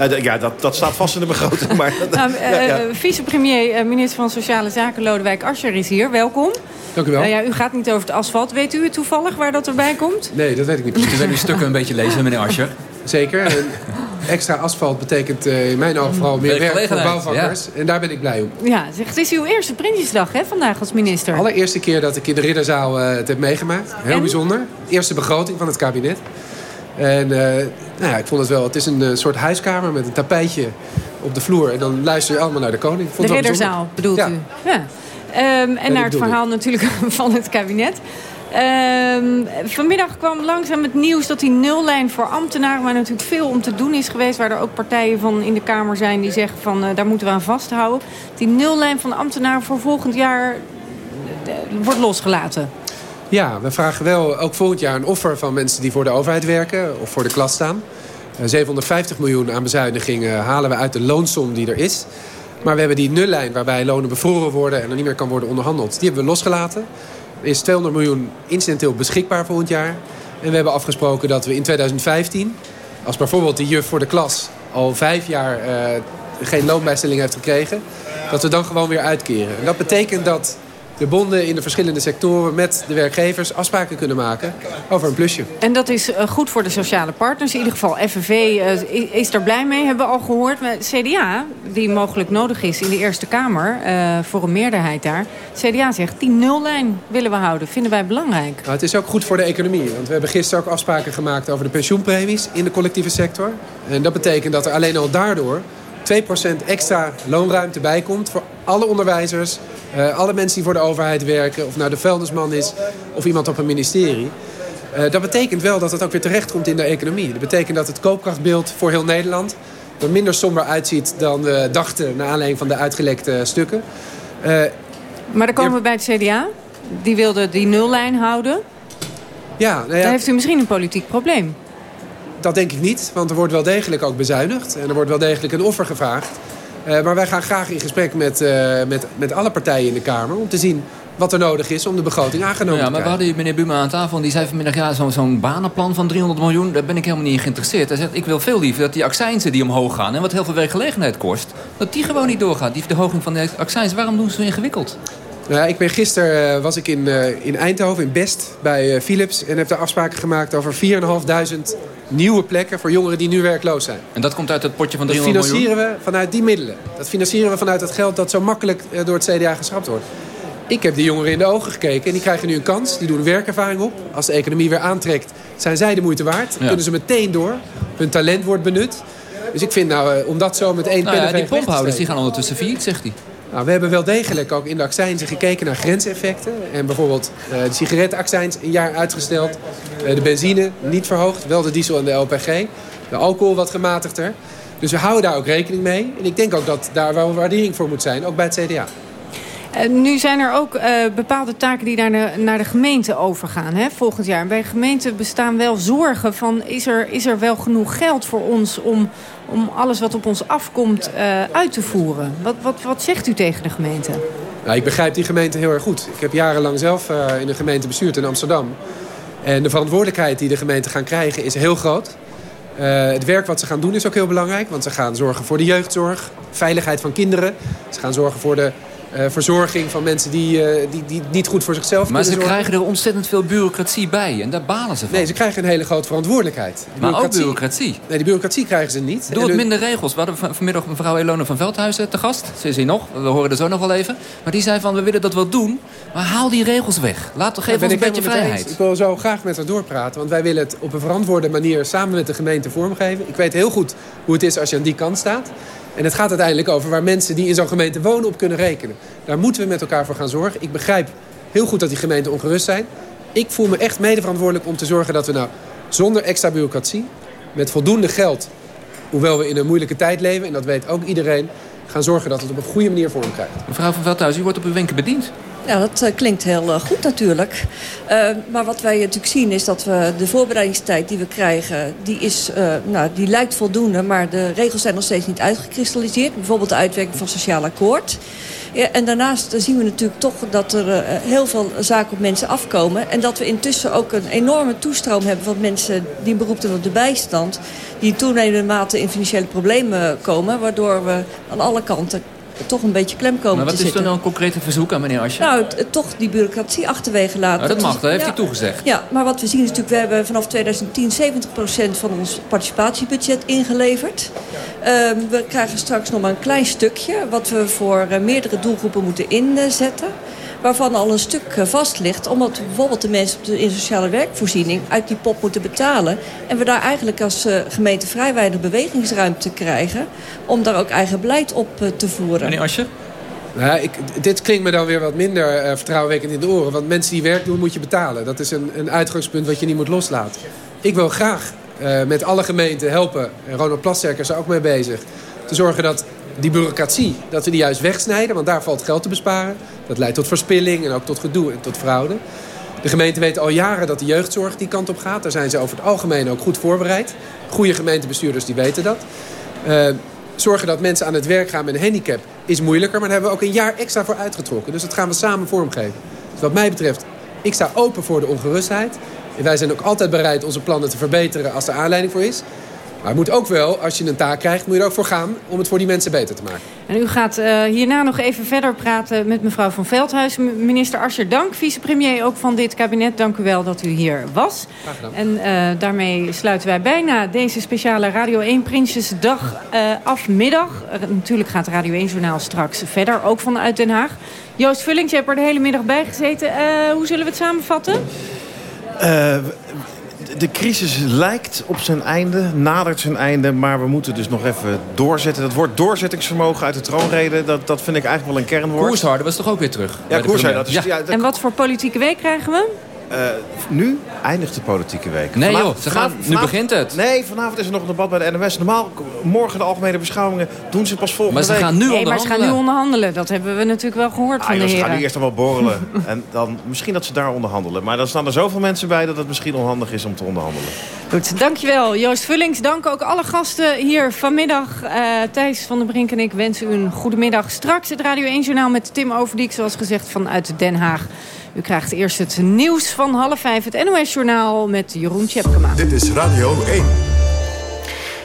Uh, ja, dat, dat staat vast in de begroting. Maar, nou, uh, ja, ja. Vicepremier, uh, minister van Sociale Zaken Lodewijk Asscher is hier. Welkom. Dank u wel. ja, u gaat niet over het asfalt. Weet u het toevallig waar dat erbij komt? Nee, dat weet ik niet precies. We willen uw stukken een beetje lezen, meneer Asscher. Zeker. Extra asfalt betekent in mijn ogen vooral meer werk voor bouwvakkers. Ja. En daar ben ik blij om. Ja, zeg, het is uw eerste Prinsjesdag hè, vandaag als minister. Allereerste keer dat ik in de Ridderzaal uh, het heb meegemaakt. Heel en? bijzonder. Eerste begroting van het kabinet. En uh, nou ja, ik vond het wel, het is een uh, soort huiskamer met een tapijtje op de vloer. En dan luister je allemaal naar de koning. Vond de Ridderzaal bedoelt ja. u? Ja. Um, en naar het verhaal ik. natuurlijk van het kabinet. Um, vanmiddag kwam langzaam het nieuws dat die nullijn voor ambtenaren... waar natuurlijk veel om te doen is geweest... waar er ook partijen van in de Kamer zijn die zeggen van... Uh, daar moeten we aan vasthouden. Die nullijn van ambtenaren voor volgend jaar uh, wordt losgelaten. Ja, we vragen wel ook volgend jaar een offer van mensen die voor de overheid werken... of voor de klas staan. Uh, 750 miljoen aan bezuinigingen halen we uit de loonsom die er is... Maar we hebben die nullijn waarbij lonen bevroren worden... en er niet meer kan worden onderhandeld. Die hebben we losgelaten. Is 200 miljoen incidenteel beschikbaar volgend jaar. En we hebben afgesproken dat we in 2015... als bijvoorbeeld de juf voor de klas al vijf jaar uh, geen loonbijstelling heeft gekregen... dat we dan gewoon weer uitkeren. En dat betekent dat de bonden in de verschillende sectoren met de werkgevers afspraken kunnen maken over een plusje. En dat is uh, goed voor de sociale partners. In ieder geval FNV uh, is er blij mee, hebben we al gehoord. Maar CDA, die mogelijk nodig is in de Eerste Kamer uh, voor een meerderheid daar. CDA zegt, die nullijn willen we houden. Vinden wij belangrijk. Nou, het is ook goed voor de economie. Want we hebben gisteren ook afspraken gemaakt over de pensioenpremies in de collectieve sector. En dat betekent dat er alleen al daardoor 2% extra loonruimte bijkomt voor alle onderwijzers Uh, alle mensen die voor de overheid werken, of nou de vuilnisman is of iemand op een ministerie. Uh, dat betekent wel dat het ook weer terechtkomt in de economie. Dat betekent dat het koopkrachtbeeld voor heel Nederland er minder somber uitziet dan we dachten... naar aanleiding van de uitgelekte stukken. Maar dan komen we bij het CDA. Die wilde die nullijn houden. Ja, nou ja, Dan heeft u misschien een politiek probleem. Dat denk ik niet, want er wordt wel degelijk ook bezuinigd. En er wordt wel degelijk een offer gevraagd. Uh, maar wij gaan graag in gesprek met, uh, met, met alle partijen in de Kamer... om te zien wat er nodig is om de begroting aangenomen ja, te maar krijgen. we hadden meneer Buma aan tafel en die zei vanmiddag... ja, zo'n zo'n banenplan van 300 miljoen, daar ben ik helemaal niet in geïnteresseerd. Hij zegt, ik wil veel liever dat die accijnzen die omhoog gaan... en wat heel veel werkgelegenheid kost, dat die gewoon niet doorgaat. Die verhoging van de accijns, waarom doen ze zo ingewikkeld? Nou, ik ben gisteren uh, was ik in, uh, in Eindhoven, in Best, bij uh, Philips... en heb daar afspraken gemaakt over 4.500 nieuwe plekken... voor jongeren die nu werkloos zijn. En dat komt uit het potje van Dat 300 miljoen? financieren we vanuit die middelen. Dat financieren we vanuit het geld dat zo makkelijk door het CDA geschrapt wordt. Ik heb die jongeren in de ogen gekeken en die krijgen nu een kans. Die doen werkervaring op. Als de economie weer aantrekt, zijn zij de moeite waard. Dan Ja. kunnen ze meteen door. Hun talent wordt benut. Dus ik vind nou, eh, om dat zo met één Nou ja, die pomphouders die gaan ondertussen failliet, zegt hij. Nou, we hebben wel degelijk ook in de accijnzen gekeken naar grenseffecten. En bijvoorbeeld eh, de sigarettenaccijns een jaar uitgesteld. Eh, de benzine niet verhoogd. Wel de diesel en de LPG. De alcohol wat gematigder. Dus we houden daar ook rekening mee. En ik denk ook dat daar wel waardering voor moet zijn. Ook bij het CDA. Uh, nu zijn er ook uh, bepaalde taken die naar de, naar de gemeente overgaan hè, volgend jaar. En bij gemeenten bestaan wel zorgen van... is er, is er wel genoeg geld voor ons om, om alles wat op ons afkomt uh, uit te voeren? Wat, wat, wat zegt u tegen de gemeente? Ik begrijp die gemeente heel erg goed. Ik heb jarenlang zelf in een gemeente bestuurd in Amsterdam. En de verantwoordelijkheid die de gemeenten gaan krijgen is heel groot. Het werk wat ze gaan doen is ook heel belangrijk. Want ze gaan zorgen voor de jeugdzorg, veiligheid van kinderen. Ze gaan zorgen voor de uh, verzorging van mensen die, uh, die, die niet goed voor zichzelf Maar ze zorgen. krijgen er ontzettend veel bureaucratie bij en daar balen ze van. Nee, ze krijgen een hele grote verantwoordelijkheid. Maar ook bureaucratie. Nee, die bureaucratie krijgen ze niet. Doe het minder regels. We hadden vanmiddag mevrouw Elona van Veldhuizen te gast. Ze is hier nog, we horen er zo nog wel even. Maar die zei van, we willen dat wel doen, maar haal die regels weg. Laat, geef Ja, ons een beetje vrijheid. Ik wil zo graag met haar doorpraten. Want wij willen het op een verantwoorde manier samen met de gemeente vormgeven. Ik weet heel goed hoe het is als je aan die kant staat. En het gaat uiteindelijk over waar mensen die in zo'n gemeente wonen op kunnen rekenen. Daar moeten we met elkaar voor gaan zorgen. Ik begrijp heel goed dat die gemeenten ongerust zijn. Ik voel me echt mede verantwoordelijk om te zorgen dat we nou zonder extra bureaucratie... met voldoende geld, hoewel we in een moeilijke tijd leven... en dat weet ook iedereen, gaan zorgen dat het op een goede manier vorm krijgt. Mevrouw van Veldhuizen, u wordt op uw wenken bediend. Ja, dat uh, klinkt heel uh, goed natuurlijk. Uh, maar wat wij natuurlijk zien is dat we de voorbereidingstijd die we krijgen... die, is, nou, die lijkt voldoende, maar de regels zijn nog steeds niet uitgekristalliseerd. Bijvoorbeeld de uitwerking van sociaal akkoord. Ja, en daarnaast zien we natuurlijk toch dat er heel veel zaken op mensen afkomen. En dat we intussen ook een enorme toestroom hebben van mensen die beroep doen op de bijstand. Die toenemende mate in financiële problemen komen. Waardoor we aan alle kanten toch een beetje klem komen Maar wat is dan een concrete verzoek aan meneer Asje? Nou, toch die bureaucratie achterwege laten. Nou, dat mag, dat heeft ja, hij toegezegd. Ja, maar wat we zien is natuurlijk... we hebben vanaf 2010 70% van ons participatiebudget ingeleverd. Uh, we krijgen straks nog maar een klein stukje... wat we voor uh, meerdere doelgroepen moeten inzetten waarvan al een stuk uh, vast ligt... omdat bijvoorbeeld de mensen op de in sociale werkvoorziening... uit die pot moeten betalen. En we daar eigenlijk als uh, gemeente vrij weinig bewegingsruimte krijgen... om daar ook eigen beleid op uh, te voeren. Meneer Asje? Nou, ik, dit klinkt me dan weer wat minder uh, vertrouwenwekkend in de oren. Want mensen die werk doen, moet je betalen. Dat is een, een uitgangspunt wat je niet moet loslaten. Ik wil graag uh, met alle gemeenten helpen. En Ronald Plasterk is er ook mee bezig. Te zorgen dat die bureaucratie, dat we die juist wegsnijden. Want daar valt geld te besparen. Dat leidt tot verspilling en ook tot gedoe en tot fraude. De gemeente weet al jaren dat de jeugdzorg die kant op gaat. Daar zijn ze over het algemeen ook goed voorbereid. Goede gemeentebestuurders die weten dat. Uh, zorgen dat mensen aan het werk gaan met een handicap is moeilijker. Maar daar hebben we ook een jaar extra voor uitgetrokken. Dus dat gaan we samen vormgeven. Dus wat mij betreft, ik sta open voor de ongerustheid. En wij zijn ook altijd bereid onze plannen te verbeteren als er aanleiding voor is. Maar het moet ook wel, als je een taak krijgt, moet je er ook voor gaan om het voor die mensen beter te maken. En u gaat uh, hierna nog even verder praten met mevrouw van Veldhuis. Minister Asscher, dank. Vicepremier ook van dit kabinet, dank u wel dat u hier was. En uh, daarmee sluiten wij bijna deze speciale Radio 1 Prinsjesdag uh, af middag. natuurlijk gaat Radio 1 Journaal straks verder, ook vanuit Den Haag. Joost Vullings, je hebt er de hele middag bij gezeten. hoe zullen we het samenvatten? De crisis lijkt op zijn einde, nadert zijn einde... maar we moeten dus nog even doorzetten. Dat woord doorzettingsvermogen uit de troonrede... dat, dat vind ik eigenlijk wel een kernwoord. Koersharden was toch ook weer terug? Ja, is, ja. Ja. dat- En wat voor politieke week krijgen we? Eh, nu eindigt de politieke week. Nee Vanavond- joh, ze gaan, vanavond- nu begint het. Nee, vanavond is er nog een debat bij de NOS. Normaal, morgen de algemene beschouwingen doen ze pas volgende Maar ze week. gaan nu Nee, maar ze gaan nu onderhandelen. onderhandelen. Dat hebben we natuurlijk wel gehoord Ah, van de joh, ze gaan nu heren. eerst wel borrelen. en dan misschien dat ze daar onderhandelen. Maar dan staan er zoveel mensen bij dat het misschien onhandig is om te onderhandelen. Goed, dankjewel Joost Vullings. Dank ook alle gasten hier vanmiddag. Eh, Thijs van der Brink en ik wensen u een goede middag. Straks het Radio 1 Journaal met Tim Overdiek, zoals gezegd, vanuit Den Haag. U krijgt eerst het nieuws van half vijf, het NOS Journaal met Jeroen Tjepkema. Dit is Radio 1.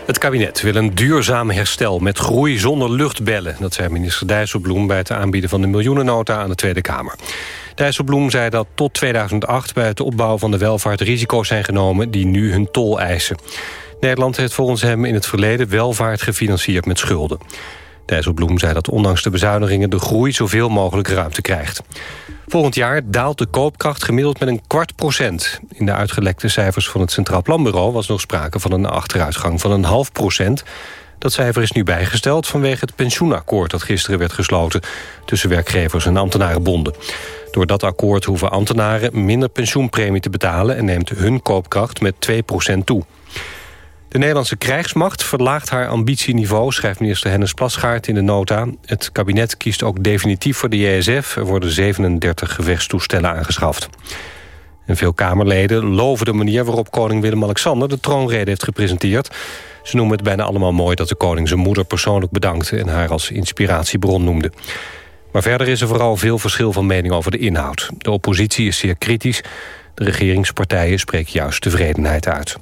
Het kabinet wil een duurzaam herstel met groei zonder luchtbellen. Dat zei minister Dijsselbloem bij het aanbieden van de miljoenennota aan de Tweede Kamer. Dijsselbloem zei dat tot 2008 bij het opbouwen van de welvaart risico's zijn genomen die nu hun tol eisen. Nederland heeft volgens hem in het verleden welvaart gefinancierd met schulden. Dijsselbloem zei dat ondanks de bezuinigingen de groei zoveel mogelijk ruimte krijgt. Volgend jaar daalt de koopkracht gemiddeld met een kwart procent. In de uitgelekte cijfers van het Centraal Planbureau was nog sprake van een achteruitgang van een half procent. Dat cijfer is nu bijgesteld vanwege het pensioenakkoord dat gisteren werd gesloten tussen werkgevers en ambtenarenbonden. Door dat akkoord hoeven ambtenaren minder pensioenpremie te betalen en neemt hun koopkracht met 2 procent toe. De Nederlandse krijgsmacht verlaagt haar ambitieniveau... schrijft minister Hennis Plasgaard in de nota. Het kabinet kiest ook definitief voor de JSF. Er worden 37 gevechtstoestellen aangeschaft. En veel Kamerleden loven de manier waarop koning Willem-Alexander... de troonrede heeft gepresenteerd. Ze noemen het bijna allemaal mooi dat de koning zijn moeder persoonlijk bedankte... en haar als inspiratiebron noemde. Maar verder is er vooral veel verschil van mening over de inhoud. De oppositie is zeer kritisch. De regeringspartijen spreken juist tevredenheid uit.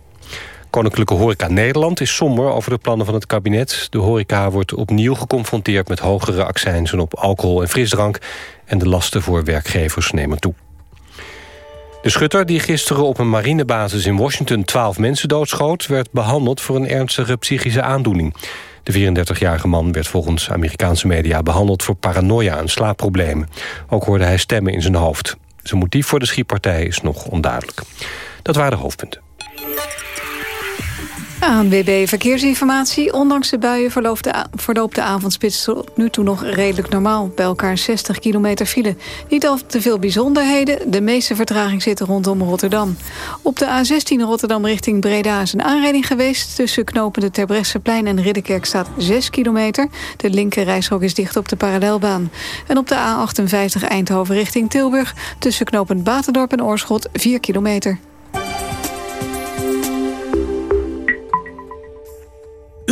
Koninklijke Horeca Nederland is somber over de plannen van het kabinet. De horeca wordt opnieuw geconfronteerd met hogere accijnzen op alcohol en frisdrank... en de lasten voor werkgevers nemen toe. De schutter die gisteren op een marinebasis in Washington 12 mensen doodschoot... werd behandeld voor een ernstige psychische aandoening. De 34-jarige man werd volgens Amerikaanse media behandeld voor paranoia en slaapproblemen. Ook hoorde hij stemmen in zijn hoofd. Zijn motief voor de schietpartij is nog onduidelijk. Dat waren de hoofdpunten. ANWB Verkeersinformatie. Ondanks de buien verloopt de, verloopt avondspits tot nu toe nog redelijk normaal. Bij elkaar 60 kilometer file. Niet al te veel bijzonderheden. De meeste vertraging zit rondom Rotterdam. Op de A16 Rotterdam richting Breda is een aanrijding geweest. Tussen knopende Terbrechtseplein en Ridderkerk staat 6 kilometer. De linker reishok is dicht op de parallelbaan. En op de A58 Eindhoven richting Tilburg... tussen knopend Batendorp en Oorschot 4 kilometer.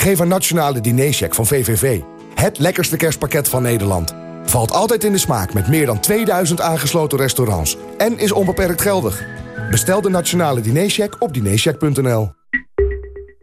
Geef een nationale dinercheck van VVV. Het lekkerste kerstpakket van Nederland. Valt altijd in de smaak met meer dan 2000 aangesloten restaurants. En is onbeperkt geldig. Bestel de nationale dinercheck op dinercheck.nl.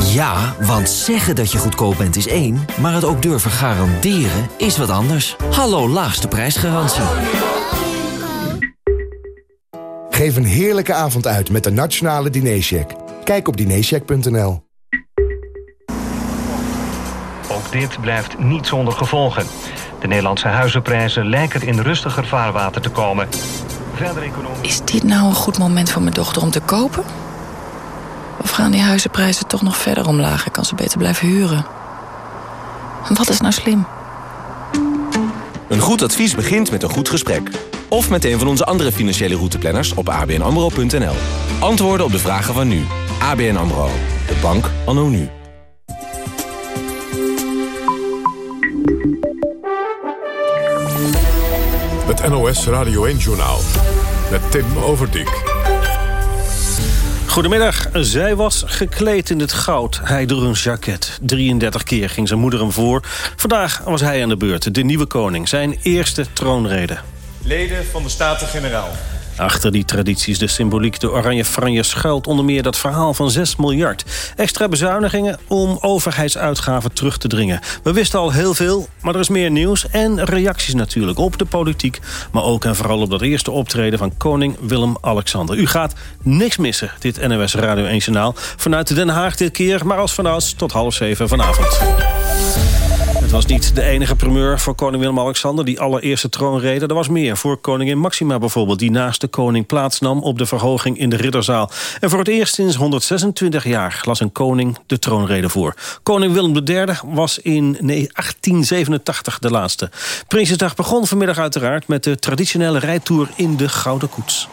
Ja, want zeggen dat je goedkoop bent is één, maar het ook durven garanderen is wat anders. Hallo laagste prijsgarantie. Geef een heerlijke avond uit met de nationale dinercheck. Kijk op dinercheck.nl. Ook dit blijft niet zonder gevolgen. De Nederlandse huizenprijzen lijken in rustiger vaarwater te komen. Verder. Is dit nou een goed moment voor mijn dochter om te kopen? Gaan die huizenprijzen toch nog verder omlaag? Ik kan ze beter blijven huren. Wat is nou slim? Een goed advies begint met een goed gesprek. Of met een van onze andere financiële routeplanners op abnamro.nl. Antwoorden op de vragen van nu. ABN AMRO. De bank anno nu. Het NOS Radio 1-journaal. Met Tim Overdijk. Goedemiddag. Zij was gekleed in het goud. Hij droeg een jacket. 33 keer ging zijn moeder hem voor. Vandaag was hij aan de beurt. De nieuwe koning. Zijn eerste troonrede. Leden van de Staten-Generaal. Achter die tradities de symboliek de oranje franje schuilt onder meer dat verhaal van 6 miljard. Extra bezuinigingen om overheidsuitgaven terug te dringen. We wisten al heel veel, maar er is meer nieuws en reacties natuurlijk op de politiek. Maar ook en vooral op dat eerste optreden van koning Willem-Alexander. U gaat niks missen, dit NOS Radio 1 Journaal. Vanuit Den Haag dit keer, maar als vanouds tot half zeven vanavond. Was niet de enige primeur voor koning Willem-Alexander... die allereerste troonrede. Er was meer voor koningin Maxima bijvoorbeeld... die naast de koning plaatsnam op de verhoging in de ridderzaal. En voor het eerst sinds 126 jaar las een koning de troonrede voor. Koning Willem III was in 1887 de laatste. Prinsjesdag begon vanmiddag uiteraard... met de traditionele rijtour in de Gouden Koets.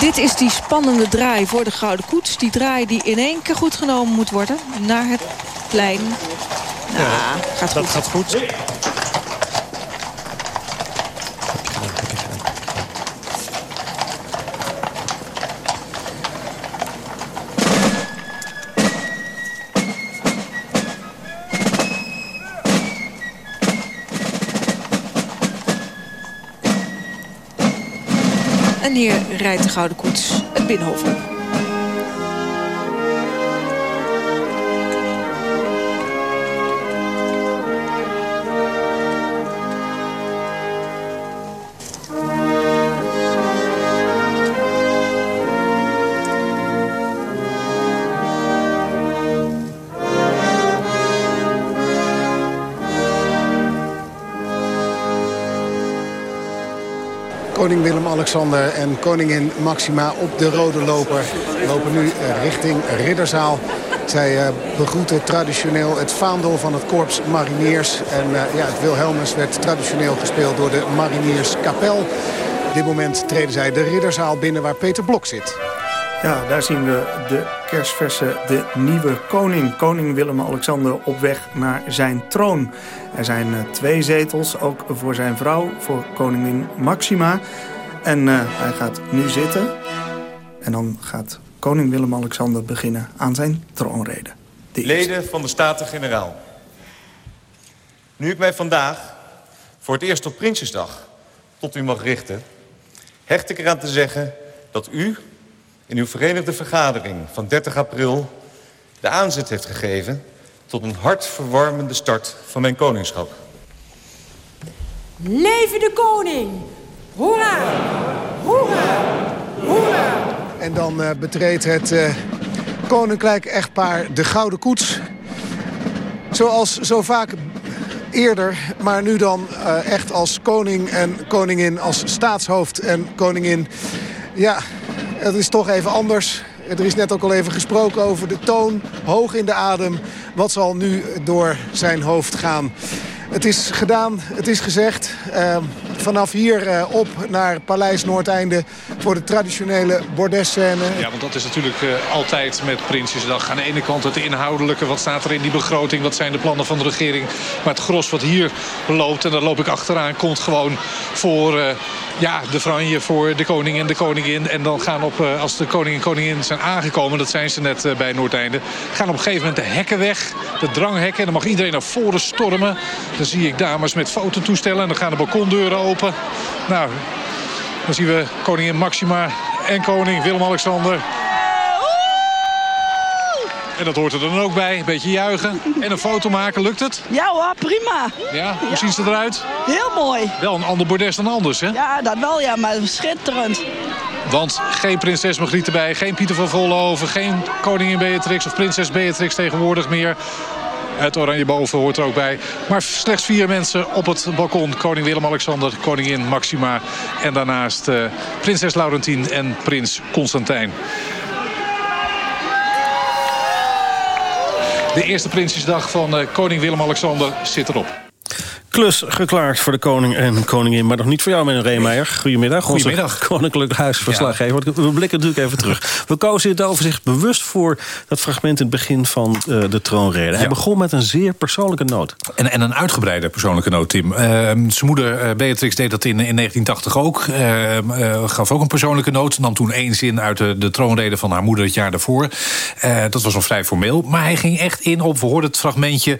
Dit is die spannende draai voor de Gouden Koets. Die draai die in één keer goed genomen moet worden naar het plein. Nou, Ja, gaat dat goed. gaat goed. Rijdt de Gouden Koets het Binnenhof op. Koning Willem-Alexander en koningin Maxima op de rode loper lopen nu eh, richting Ridderzaal. Zij eh, begroeten traditioneel het vaandel van het korps mariniers. En eh, ja, het Wilhelmus werd traditioneel gespeeld door de marinierskapel. Op dit moment treden zij de Ridderzaal binnen waar Peter Blok zit. Ja, daar zien we de kerstverse, de nieuwe koning. Koning Willem-Alexander op weg naar zijn troon. Er zijn twee zetels, ook voor zijn vrouw, voor koningin Maxima. En eh, hij gaat nu zitten. En dan gaat koning Willem-Alexander beginnen aan zijn troonrede. Leden van de Staten-Generaal. Nu ik mij vandaag voor het eerst op Prinsjesdag tot u mag richten... hecht ik eraan te zeggen dat u in uw verenigde vergadering van 30 april... de aanzet heeft gegeven tot een hartverwarmende start van mijn koningschap. Leven de koning! Hoera! Hoera! Hoera! En dan eh, betreedt het eh, koninklijk echtpaar de Gouden Koets. Zoals zo vaak eerder, maar nu dan eh, echt als koning en koningin, als staatshoofd en koningin. Ja, het is toch even anders. Er is net ook al even gesproken over de toon, hoog in de adem. Wat zal nu door zijn hoofd gaan? Het is gedaan, het is gezegd. Eh, vanaf hier eh, op naar Paleis Noordeinde voor de traditionele bordesscène. Ja, want dat is natuurlijk eh, altijd met Prinsjesdag. Aan de ene kant het inhoudelijke, wat staat er in die begroting... wat zijn de plannen van de regering. Maar het gros wat hier loopt, en daar loop ik achteraan... komt gewoon voor eh, ja, de franje, voor de koning en de koningin. En dan gaan op, eh, als de koning en koningin zijn aangekomen... dat zijn ze net eh, bij Noordeinde... gaan op een gegeven moment de hekken weg, de dranghekken. En dan mag iedereen naar voren stormen. Dan zie ik dames met fototoestellen en dan gaan de balkondeuren open. Nou, dan zien we koningin Maxima en koning Willem-Alexander. En dat hoort er dan ook bij. Een beetje juichen en een foto maken. Lukt het? Ja hoor, prima. Ja? Hoe zien ze eruit? Heel mooi. Wel een ander bordes dan anders, hè? Ja, dat wel ja, maar schitterend. Want geen prinses Margriet erbij, geen Pieter van Vollenhoven... geen koningin Beatrix of prinses Beatrix tegenwoordig meer. Het oranje boven hoort er ook bij. Maar slechts vier mensen op het balkon. Koning Willem-Alexander, koningin Maxima. En daarnaast uh, prinses Laurentien en prins Constantijn. De eerste Prinsjesdag van uh, koning Willem-Alexander zit erop klus geklaard voor de koning en koningin. Maar nog niet voor jou, meneer Reemeyer. Goedemiddag. Goedemiddag. Koninklijk Huisverslaggever. Ja. We blikken natuurlijk even terug. We kozen dit overzicht bewust voor dat fragment in het begin van uh, de troonrede. Hij begon met een zeer persoonlijke noot. En, en een uitgebreide persoonlijke noot, Tim. Uh, zijn moeder uh, Beatrix deed dat in, in 1980 ook. Ehm, gaf ook een persoonlijke noot. Nam toen één zin uit de, de troonrede van haar moeder het jaar daarvoor. dat was al vrij formeel. Maar hij ging echt in op, we hoorden het fragmentje...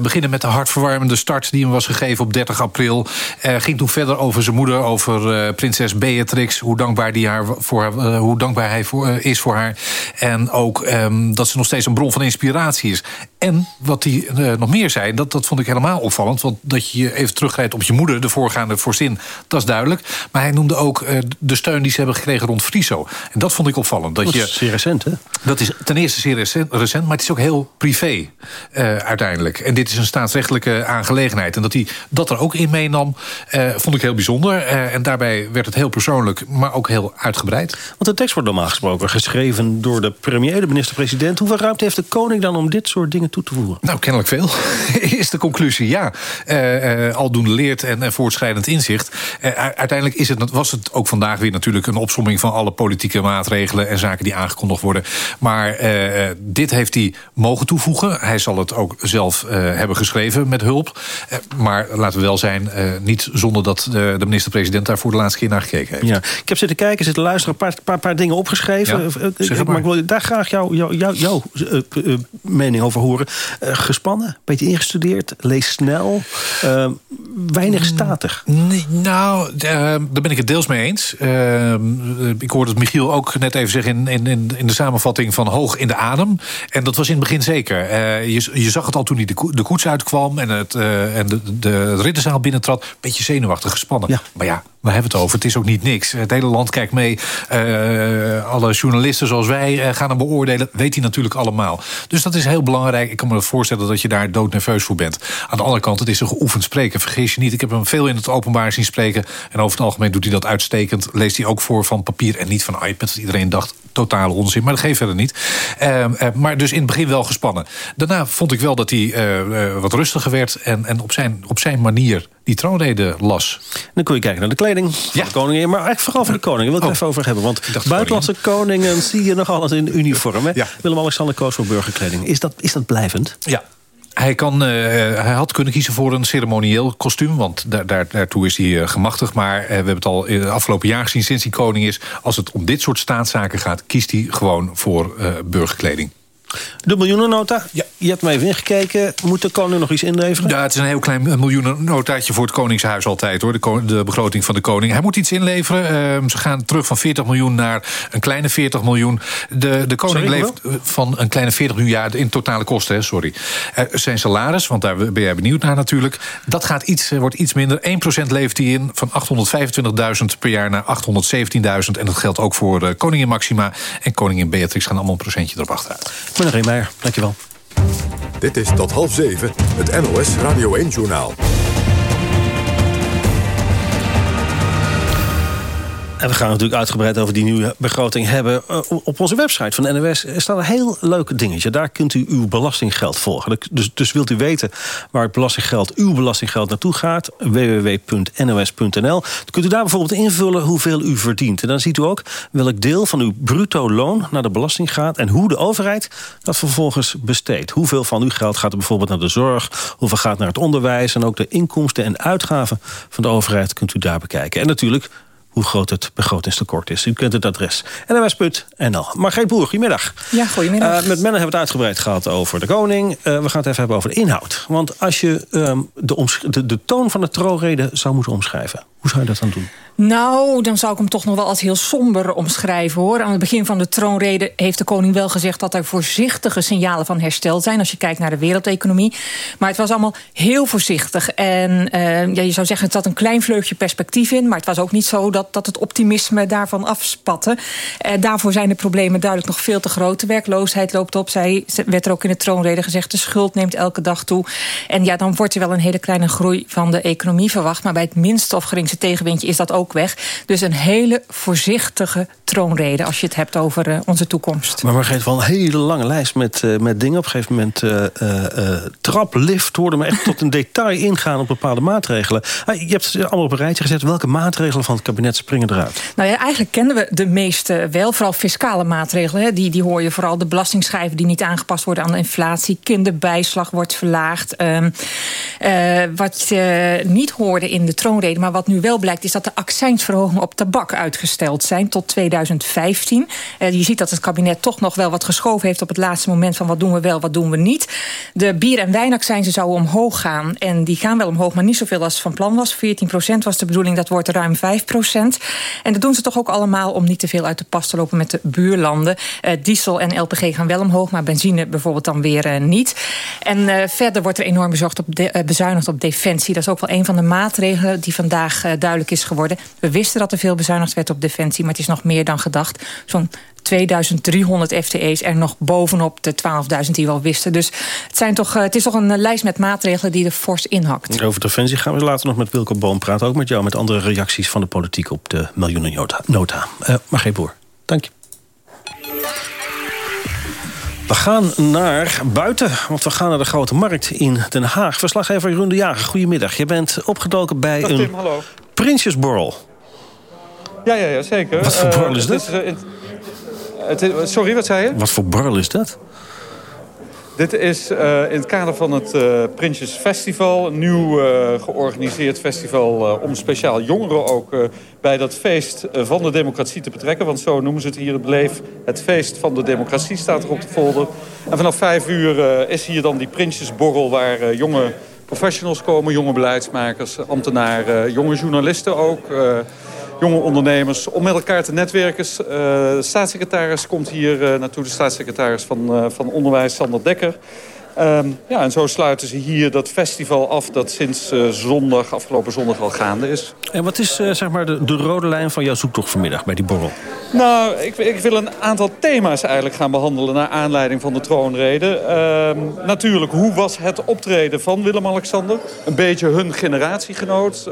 beginnen met de hartverwarmende start die hem was gegeven op 30 april. Uh, ging toen verder over zijn moeder, over uh, prinses Beatrix. Hoe dankbaar, die haar voor haar, uh, hoe dankbaar hij voor, is voor haar. En ook um, dat ze nog steeds een bron van inspiratie is. En wat hij nog meer zei, dat, dat vond ik helemaal opvallend. Want dat je even terugrijdt op je moeder, de voorgaande voorzin, dat is duidelijk. Maar hij noemde ook de steun die ze hebben gekregen rond Friso. En dat vond ik opvallend. Dat, dat je, is zeer recent, hè? Dat is ten eerste zeer recent, maar het is ook heel privé uiteindelijk. En dit is een staatsrechtelijke aangelegenheid. En dat hij dat er ook in meenam, uh, vond ik heel bijzonder. Uh, en daarbij werd het heel persoonlijk, maar ook heel uitgebreid. Want de tekst wordt normaal gesproken geschreven door de premier, de minister-president. Hoeveel ruimte heeft de koning dan om dit soort dingen toe te voeren? Nou, kennelijk veel, is de conclusie, ja. Uh, aldoende leert en, en voortschrijdend inzicht. uiteindelijk is het, was het ook vandaag weer natuurlijk een opsomming van alle politieke maatregelen en zaken die aangekondigd worden. Maar dit heeft hij mogen toevoegen. Hij zal het ook zelf hebben geschreven met hulp. Maar laten we wel zijn, uh, niet zonder dat de, de minister-president... daar voor de laatste keer naar gekeken heeft. Ja. Ik heb zitten kijken, zitten luisteren, een paar, paar, paar dingen opgeschreven. Ja, zeg maar. maar. ik wil daar graag jouw jou, jou, jou, uh, uh, mening over horen. gespannen, beetje ingestudeerd, lees snel, weinig mm, statig. Nee, nou, daar ben ik het deels mee eens. ik hoorde het Michiel ook net even zeggen in, in, in de samenvatting van hoog in de adem. En dat was in het begin zeker. je, je zag het al toen hij de, ko de koets uitkwam en, het, en de, de ridderzaal binnentrad. Beetje zenuwachtig gespannen. Ja. Maar ja, we hebben het over. Het is ook niet niks. Het hele land kijkt mee. Uh, alle journalisten zoals wij uh, gaan hem beoordelen. Weet hij natuurlijk allemaal. Dus dat is heel belangrijk. Ik kan me voorstellen dat je daar doodnerveus voor bent. Aan de andere kant, het is een geoefend spreken. Vergeet je niet, ik heb hem veel in het openbaar zien spreken. En over het algemeen doet hij dat uitstekend. Leest hij ook voor van papier en niet van iPad. Iedereen dacht, totale onzin. Maar dat geeft verder niet. Uh, maar dus in het begin wel gespannen. Daarna vond ik wel dat hij wat rustiger werd. En, en op, zijn, op zijn manier die troonrede las. Dan kun je kijken naar de kleding van de koningin. Maar eigenlijk vooral voor de koning. Wil ik oh. even over hebben. Want buitenlandse koningen zie je nog alles in uniform. Ja. Willem-Alexander koos voor burgerkleding. Is dat, is dat blijvend? Ja, hij, kan, uh, hij had kunnen kiezen voor een ceremonieel kostuum. Want daar, daar, daartoe is hij uh, gemachtigd. Maar uh, we hebben het al in het afgelopen jaar gezien sinds hij koning is. Als het om dit soort staatszaken gaat, kiest hij gewoon voor burgerkleding. De miljoenennota, ja. je hebt me even ingekeken. Moet de koning nog iets inleveren? Ja, het is een heel klein miljoenennotaatje voor het Koningshuis altijd. hoor. De, de begroting van de koning. Hij moet iets inleveren. Uh, ze gaan terug van 40 miljoen naar een kleine 40 miljoen. De, de koning leeft van een kleine 40 miljoen jaar in totale kosten. Hè, sorry. Uh, zijn salaris, want daar ben jij benieuwd naar natuurlijk. Dat gaat iets, wordt iets minder. 1% leeft hij in van 825.000 per jaar naar 817.000. En dat geldt ook voor uh, koningin Maxima en koningin Beatrix. gaan allemaal een procentje erop achteruit. Meneer Reemeijer, dankjewel. Dit is tot half zeven, het NOS Radio 1-journaal. En we gaan natuurlijk uitgebreid over die nieuwe begroting hebben. Eh, op onze website van NOS staat een heel leuk dingetje. Daar kunt u uw belastinggeld volgen. Dus, dus wilt u weten waar het belastinggeld, uw belastinggeld naartoe gaat... www.nos.nl. Dan kunt u daar bijvoorbeeld invullen hoeveel u verdient. En dan ziet u ook welk deel van uw bruto loon naar de belasting gaat... en hoe de overheid dat vervolgens besteedt. Hoeveel van uw geld gaat er bijvoorbeeld naar de zorg... hoeveel gaat naar het onderwijs... en ook de inkomsten en uitgaven van de overheid kunt u daar bekijken. En natuurlijk hoe groot het begrotingstekort is. U kent het adres nws.nl. Margreet Boer, goedemiddag. Ja, goedemiddag. Uh, met Menne hebben we het uitgebreid gehad over de koning. Uh, we gaan het even hebben over de inhoud. Want als je um, de, de, de, toon van de troonrede zou moeten omschrijven... hoe zou je dat dan doen? Nou, dan zou ik hem toch nog wel als heel somber omschrijven hoor. Aan het begin van de troonrede heeft de koning wel gezegd dat er voorzichtige signalen van herstel zijn. Als je kijkt naar de wereldeconomie. Maar het was allemaal heel voorzichtig. En uh, ja, je zou zeggen, het zat een klein vleugje perspectief in. Maar het was ook niet zo dat, dat het optimisme daarvan afspatte. Uh, daarvoor zijn de problemen duidelijk nog veel te groot. De werkloosheid loopt op. Zij werd er ook in de troonrede gezegd. De schuld neemt elke dag toe. En ja, dan wordt er wel een hele kleine groei van de economie verwacht. Maar bij het minste of geringste tegenwindje is dat ook weg. Dus een hele voorzichtige troonrede als je het hebt over uh, onze toekomst. Maar Margreet, wel een hele lange lijst met, uh, met dingen. Op een gegeven moment uh, trap, lift, hoorde me echt tot een detail ingaan op bepaalde maatregelen. Ah, je hebt het allemaal op een rijtje gezet. Welke maatregelen van het kabinet springen eruit? Nou ja, eigenlijk kennen we de meeste wel. Vooral fiscale maatregelen. Hè. Die, die hoor je vooral. De belastingschijven die niet aangepast worden aan de inflatie. Kinderbijslag wordt verlaagd. Ehm, wat je niet hoorde in de troonrede, maar wat nu wel blijkt, is dat de accijnsverhogingen op tabak uitgesteld zijn tot 2015. Uh, je ziet dat het kabinet toch nog wel wat geschoven heeft op het laatste moment van wat doen we wel, wat doen we niet. De bier- en wijnaccijnzen zouden omhoog gaan en die gaan wel omhoog, maar niet zoveel als van plan was. 14% was de bedoeling, dat wordt ruim 5% En dat doen ze toch ook allemaal om niet te veel uit de pas te lopen met de buurlanden. Uh, diesel en LPG gaan wel omhoog, maar benzine bijvoorbeeld dan weer uh, niet. En verder wordt er enorm bezorgd op bezuinigd op defensie. Dat is ook wel een van de maatregelen die vandaag duidelijk is geworden. We wisten dat er veel bezuinigd werd op defensie, maar het is nog meer dan gedacht. Zo'n 2300 FTE's er nog bovenop de 12.000 die we al wisten. Dus het, zijn toch, het is toch een lijst met maatregelen die er fors inhakt. Over defensie gaan we later nog met Wilco Boom praten. Ook met jou, met andere reacties van de politiek op de miljoenennota. Uh, Margreet Boer, dank je. We gaan naar buiten, want we gaan naar de Grote Markt in Den Haag. Verslaggever Jeroen de Jager, goedemiddag. Je bent opgedoken bij Dag, een Tim, hallo. Prinsjesborrel. Ja, ja, ja, zeker. Wat voor borrel uh, is dat? Is, uh, het is, sorry, wat zei je? Wat voor borrel is dat? Dit is uh, in het kader van het uh, Prinsjes Festival. Een nieuw uh, georganiseerd festival om speciaal jongeren ook bij dat feest van de democratie te betrekken. Want zo noemen ze het hier. Het bleef het feest van de democratie staat er op de folder. En vanaf vijf uur is hier dan die Prinsjesborrel waar jonge professionals komen. Jonge beleidsmakers, ambtenaren, jonge journalisten ook jonge ondernemers om met elkaar te netwerken. De staatssecretaris komt hier uh, naartoe, de staatssecretaris van, uh, van Onderwijs, Sander Dekker. Um, ja, en zo sluiten ze hier dat festival af dat sinds zondag, afgelopen zondag al gaande is. En wat is zeg maar de, de rode lijn van jouw zoektocht vanmiddag bij die borrel? Nou, ik, ik, wil een aantal thema's eigenlijk gaan behandelen... naar aanleiding van de troonrede. Uh, natuurlijk, hoe was het optreden van Willem-Alexander? Een beetje hun generatiegenoot.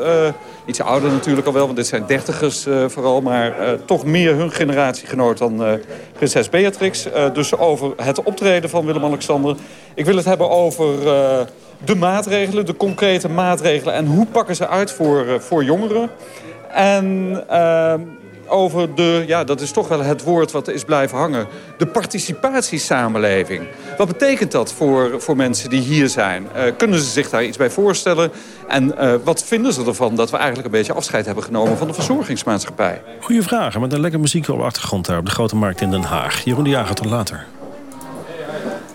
Iets ouder natuurlijk al wel, want dit zijn dertigers uh, vooral... maar uh, toch meer hun generatiegenoot dan prinses Beatrix. dus over het optreden van Willem-Alexander. Ik wil het hebben over de maatregelen, de concrete maatregelen... en hoe pakken ze uit voor, voor jongeren. En over de, ja, dat is toch wel het woord wat is blijven hangen... de participatiesamenleving. Wat betekent dat voor, voor mensen die hier zijn? Uh, kunnen ze zich daar iets bij voorstellen? En uh, wat vinden ze ervan dat we eigenlijk een beetje afscheid hebben genomen... van de verzorgingsmaatschappij? Goeie vragen, met een lekker muziek op de achtergrond daar... op de Grote Markt in Den Haag. Jeroen de Jager, tot later.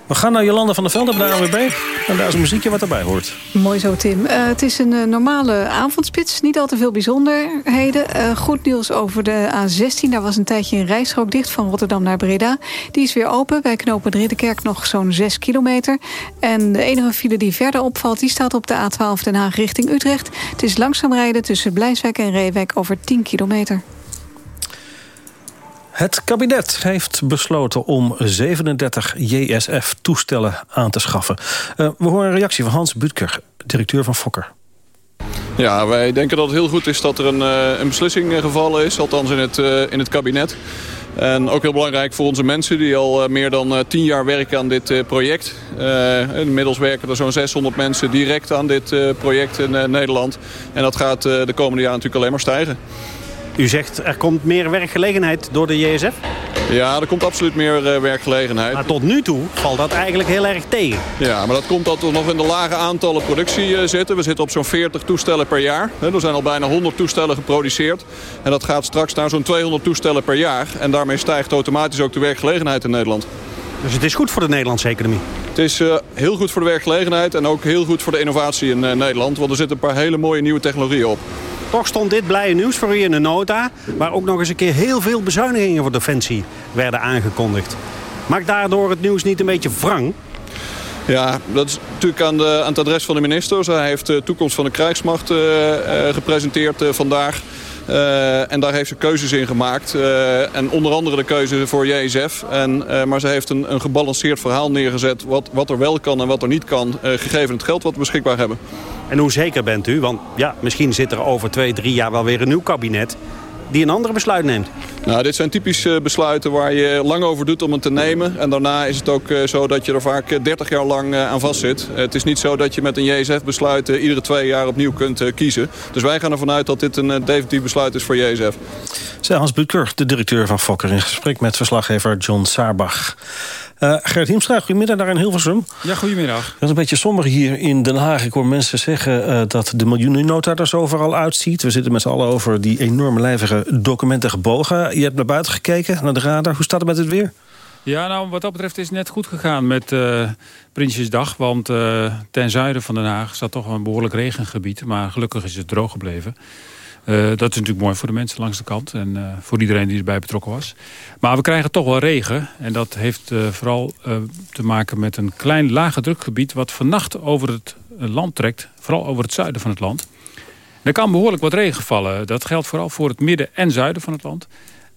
We gaan naar Jolanda van der Velde bij de AWB. En daar is een muziekje wat erbij hoort. Mooi zo, Tim. Uh, het is een uh, normale avondspits. Niet al te veel bijzonderheden. Uh, goed nieuws over de A16. Daar was een tijdje een rijstrook dicht van Rotterdam naar Breda. Die is weer open. Bij knopen Ridderkerk nog zo'n 6 kilometer. En de enige file die verder opvalt... die staat op de A12 Den Haag richting Utrecht. Het is langzaam rijden tussen Blijswijk en Reewijk over 10 kilometer. Het kabinet heeft besloten om 37 JSF-toestellen aan te schaffen. Uh, we horen een reactie van Hans Butker, directeur van Fokker. Ja, wij denken dat het heel goed is dat er een, uh, een beslissing gevallen is, althans in het, in het kabinet. En ook heel belangrijk voor onze mensen die al meer dan tien jaar werken aan dit project. inmiddels werken er zo'n 600 mensen direct aan dit project in Nederland. En dat gaat de komende jaren natuurlijk alleen maar stijgen. U zegt er komt meer werkgelegenheid door de JSF? Ja, er komt absoluut meer uh, werkgelegenheid. Maar tot nu toe valt dat eigenlijk heel erg tegen. Ja, maar dat komt dat we nog in de lage aantallen productie uh, zitten. We zitten op zo'n 40 toestellen per jaar. He, er zijn al bijna 100 toestellen geproduceerd. En dat gaat straks naar zo'n 200 toestellen per jaar. En daarmee stijgt automatisch ook de werkgelegenheid in Nederland. Dus het is goed voor de Nederlandse economie? Het is uh, heel goed voor de werkgelegenheid en ook heel goed voor de innovatie in Nederland. Want er zitten een paar hele mooie nieuwe technologieën op. Toch stond dit blije nieuws voor u in de nota... waar ook nog eens een keer heel veel bezuinigingen voor Defensie werden aangekondigd. Maakt daardoor het nieuws niet een beetje wrang? Ja, dat is natuurlijk aan, de, aan het adres van de minister. Hij heeft de toekomst van de krijgsmacht uh, uh, gepresenteerd uh, vandaag. Uh, en daar heeft ze keuzes in gemaakt. Uh, en onder andere de keuze voor JSF. En, uh, maar ze heeft een, een gebalanceerd verhaal neergezet... Wat, wat er wel kan en wat er niet kan, gegeven het geld wat we beschikbaar hebben. En hoe zeker bent u? Want ja, misschien zit er over twee, drie jaar wel weer een nieuw kabinet die een andere besluit neemt? Nou, dit zijn typische besluiten waar je lang over doet om het te nemen. En daarna is het ook zo dat je er vaak 30 jaar lang aan vastzit. Het is niet zo dat je met een JSF-besluit iedere twee jaar opnieuw kunt kiezen. Dus wij gaan ervan uit dat dit een definitief besluit is voor JSF. Zij Hans Buker, de directeur van Fokker... in gesprek met verslaggever John Saarbach. Uh, Gert Hiemstra, goedemiddag daar in Hilversum. Ja, goedemiddag. Het is een beetje somber hier in Den Haag. Ik hoor mensen zeggen uh, dat de miljoenennota er zo overal uitziet. We zitten met z'n allen over die enorme lijvige documenten gebogen. Je hebt naar buiten gekeken, naar de radar. Hoe staat het met het weer? Ja, nou, wat dat betreft is het net goed gegaan met uh, Prinsjesdag. Want ten zuiden van Den Haag zat toch een behoorlijk regengebied. Maar gelukkig is het droog gebleven. Uh, dat is natuurlijk mooi voor de mensen langs de kant. En uh, voor iedereen die erbij betrokken was. Maar we krijgen toch wel regen. En dat heeft uh, vooral te maken met een klein lage drukgebied... wat vannacht over het land trekt. Vooral over het zuiden van het land. Er kan behoorlijk wat regen vallen. Dat geldt vooral voor het midden en zuiden van het land.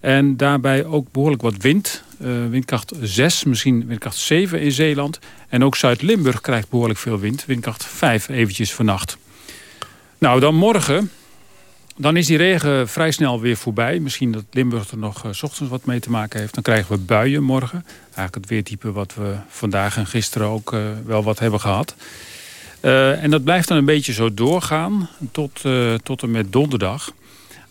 En daarbij ook behoorlijk wat wind. windkracht 6, misschien windkracht 7 in Zeeland. En ook Zuid-Limburg krijgt behoorlijk veel wind. Windkracht 5 eventjes vannacht. Nou, dan morgen... Dan is die regen vrij snel weer voorbij. Misschien dat Limburg er nog uh, s ochtends wat mee te maken heeft. Dan krijgen we buien morgen. Eigenlijk het weertype wat we vandaag en gisteren ook uh, wel wat hebben gehad. Uh, en dat blijft dan een beetje zo doorgaan tot, tot en met donderdag.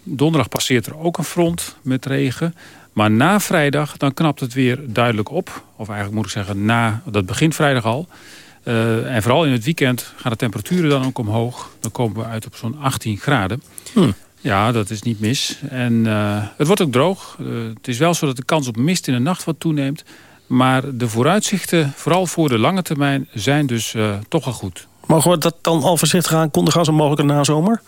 Donderdag passeert er ook een front met regen. Maar na vrijdag dan knapt het weer duidelijk op. Of eigenlijk moet ik zeggen, na, dat begint vrijdag al. Uh, en vooral in het weekend gaan de temperaturen dan ook omhoog. Dan komen we uit op zo'n 18 graden. Hm. Ja, dat is niet mis. En uh, het wordt ook droog. Uh, het is wel zo dat de kans op mist in de nacht wat toeneemt. Maar de vooruitzichten, vooral voor de lange termijn, zijn dus toch wel goed. Mogen we dat dan al voorzichtig aankondigen als een mogelijke nazomer?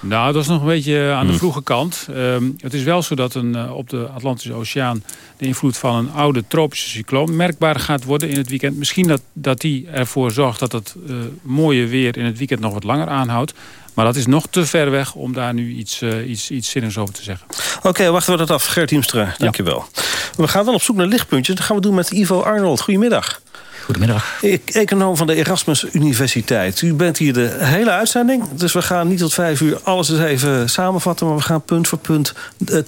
Nou, dat is nog een beetje aan de vroege kant. Um, het is wel zo dat een, uh, op de Atlantische Oceaan... de invloed van een oude tropische cycloon merkbaar gaat worden in het weekend. Misschien dat, dat die ervoor zorgt dat het uh, mooie weer in het weekend nog wat langer aanhoudt. Maar dat is nog te ver weg om daar nu iets, uh, iets, iets zinnigs over te zeggen. Oké, okay, wachten we dat af. Gert Hiemstra, dankjewel. Ja. We gaan wel op zoek naar lichtpuntjes. Dat gaan we doen met Ivo Arnold. Goedemiddag. Goedemiddag. Ik, econoom van de Erasmus Universiteit. U bent hier de hele uitzending. Dus we gaan niet tot vijf uur alles eens even samenvatten... maar we gaan punt voor punt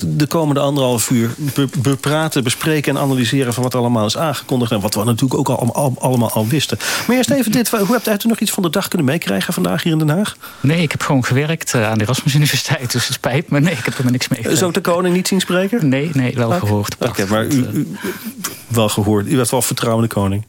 de komende anderhalf uur bepraten, bespreken... en analyseren van wat allemaal is aangekondigd... en wat we natuurlijk ook al, al, allemaal al wisten. Maar eerst even dit. Hoe hebt u nog iets van de dag kunnen meekrijgen vandaag hier in Den Haag? Nee, ik heb gewoon gewerkt aan de Erasmus Universiteit. Dus het spijt me. Nee, ik heb er niks mee ook de koning niet zien spreken? Nee, nee wel okay. gehoord. Oké, okay, maar u, u, wel gehoord. U werd wel vertrouwende koning.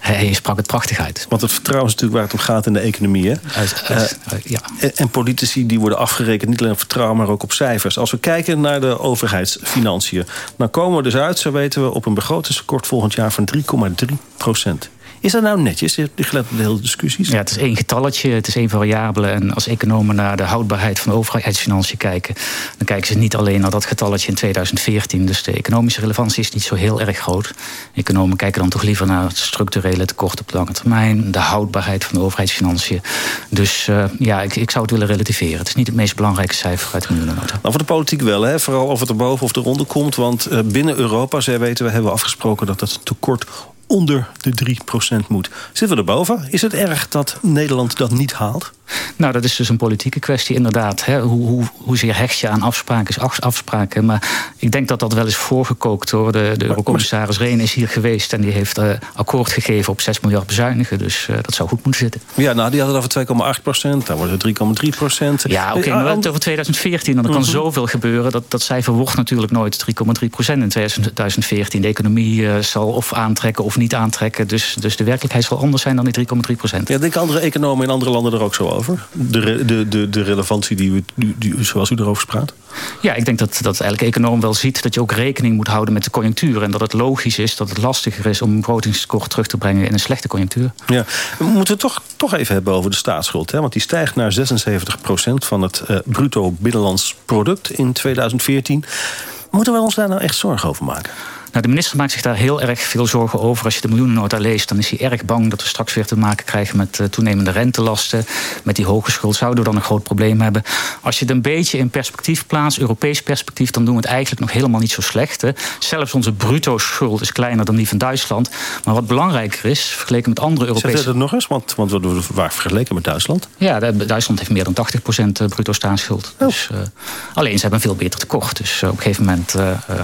Hij sprak het prachtig uit. Want het vertrouwen is natuurlijk waar het om gaat in de economie. Hè? Uit, uit, uh, ja. en, en politici die worden afgerekend niet alleen op vertrouwen... maar ook op cijfers. Als we kijken naar de overheidsfinanciën... dan komen we dus uit, zo weten we... op een begrotingstekort volgend jaar van 3,3 procent. Is dat nou netjes? Je gelet op de hele discussies. Ja, het is één getalletje, het is één variabele. En als economen naar de houdbaarheid van de overheidsfinanciën kijken... dan kijken ze niet alleen naar dat getalletje in 2014. Dus de economische relevantie is niet zo heel erg groot. Economen kijken dan toch liever naar het structurele tekort op de lange termijn... de houdbaarheid van de overheidsfinanciën. Dus uh, ja, ik, ik zou het willen relativeren. Het is niet het meest belangrijke cijfer uit de miljoenennota. Nou, voor de politiek wel, hè? vooral of het er boven of eronder komt. Want uh, binnen Europa, zij weten we, hebben we afgesproken... dat het tekort onder de 3% moet. Zitten we erboven? Is het erg dat Nederland dat niet haalt? Nou, dat is dus een politieke kwestie, inderdaad. Hè. Hoe, hoe, hoezeer hecht je aan afspraken is afspraken. Maar ik denk dat dat wel is voorgekookt hoor. De, de eurocommissaris Reen is hier geweest en die heeft uh, akkoord gegeven op 6 miljard bezuinigen. Dus uh, dat zou goed moeten zitten. Ja, nou, die hadden het over 2,8 procent, daar wordt het 3,3 procent. Ja, oké, okay, maar we hebben het over 2014 en er kan uh -huh. zoveel gebeuren. Dat, dat cijfer wordt natuurlijk nooit 3,3 procent in 2014. De economie zal of aantrekken of niet aantrekken. Dus, dus de werkelijkheid zal anders zijn dan die 3,3 procent. Ja, denken andere economen in andere landen er ook zo over? Over? De, de, de, de relevantie die u, die, die, zoals u erover praat? Ja, ik denk dat, dat elke econoom wel ziet dat je ook rekening moet houden met de conjunctuur. En dat het logisch is dat het lastiger is om een begrotingstekort terug te brengen in een slechte conjunctuur. Ja, we moeten het toch, toch even hebben over de staatsschuld. Hè? Want die stijgt naar 76% van het uh, bruto binnenlands product in 2014. Moeten we ons daar nou echt zorgen over maken? Nou, de minister maakt zich daar heel erg veel zorgen over. Als je de miljoenennota leest, dan is hij erg bang dat we straks weer te maken krijgen met uh, toenemende rentelasten. Met die hoge schuld zouden we dan een groot probleem hebben. Als je het een beetje in perspectief plaatst, Europees perspectief, dan doen we het eigenlijk nog helemaal niet zo slecht. Hè. Zelfs onze bruto schuld is kleiner dan die van Duitsland. Maar wat belangrijker is, vergeleken met andere Europese. Zeg dat nog eens, want, want we waren vergeleken met Duitsland. Ja, Duitsland heeft meer dan 80% eh, bruto staatsschuld. Oh. Dus, uh, alleen ze hebben een veel beter tekort. Dus op een gegeven moment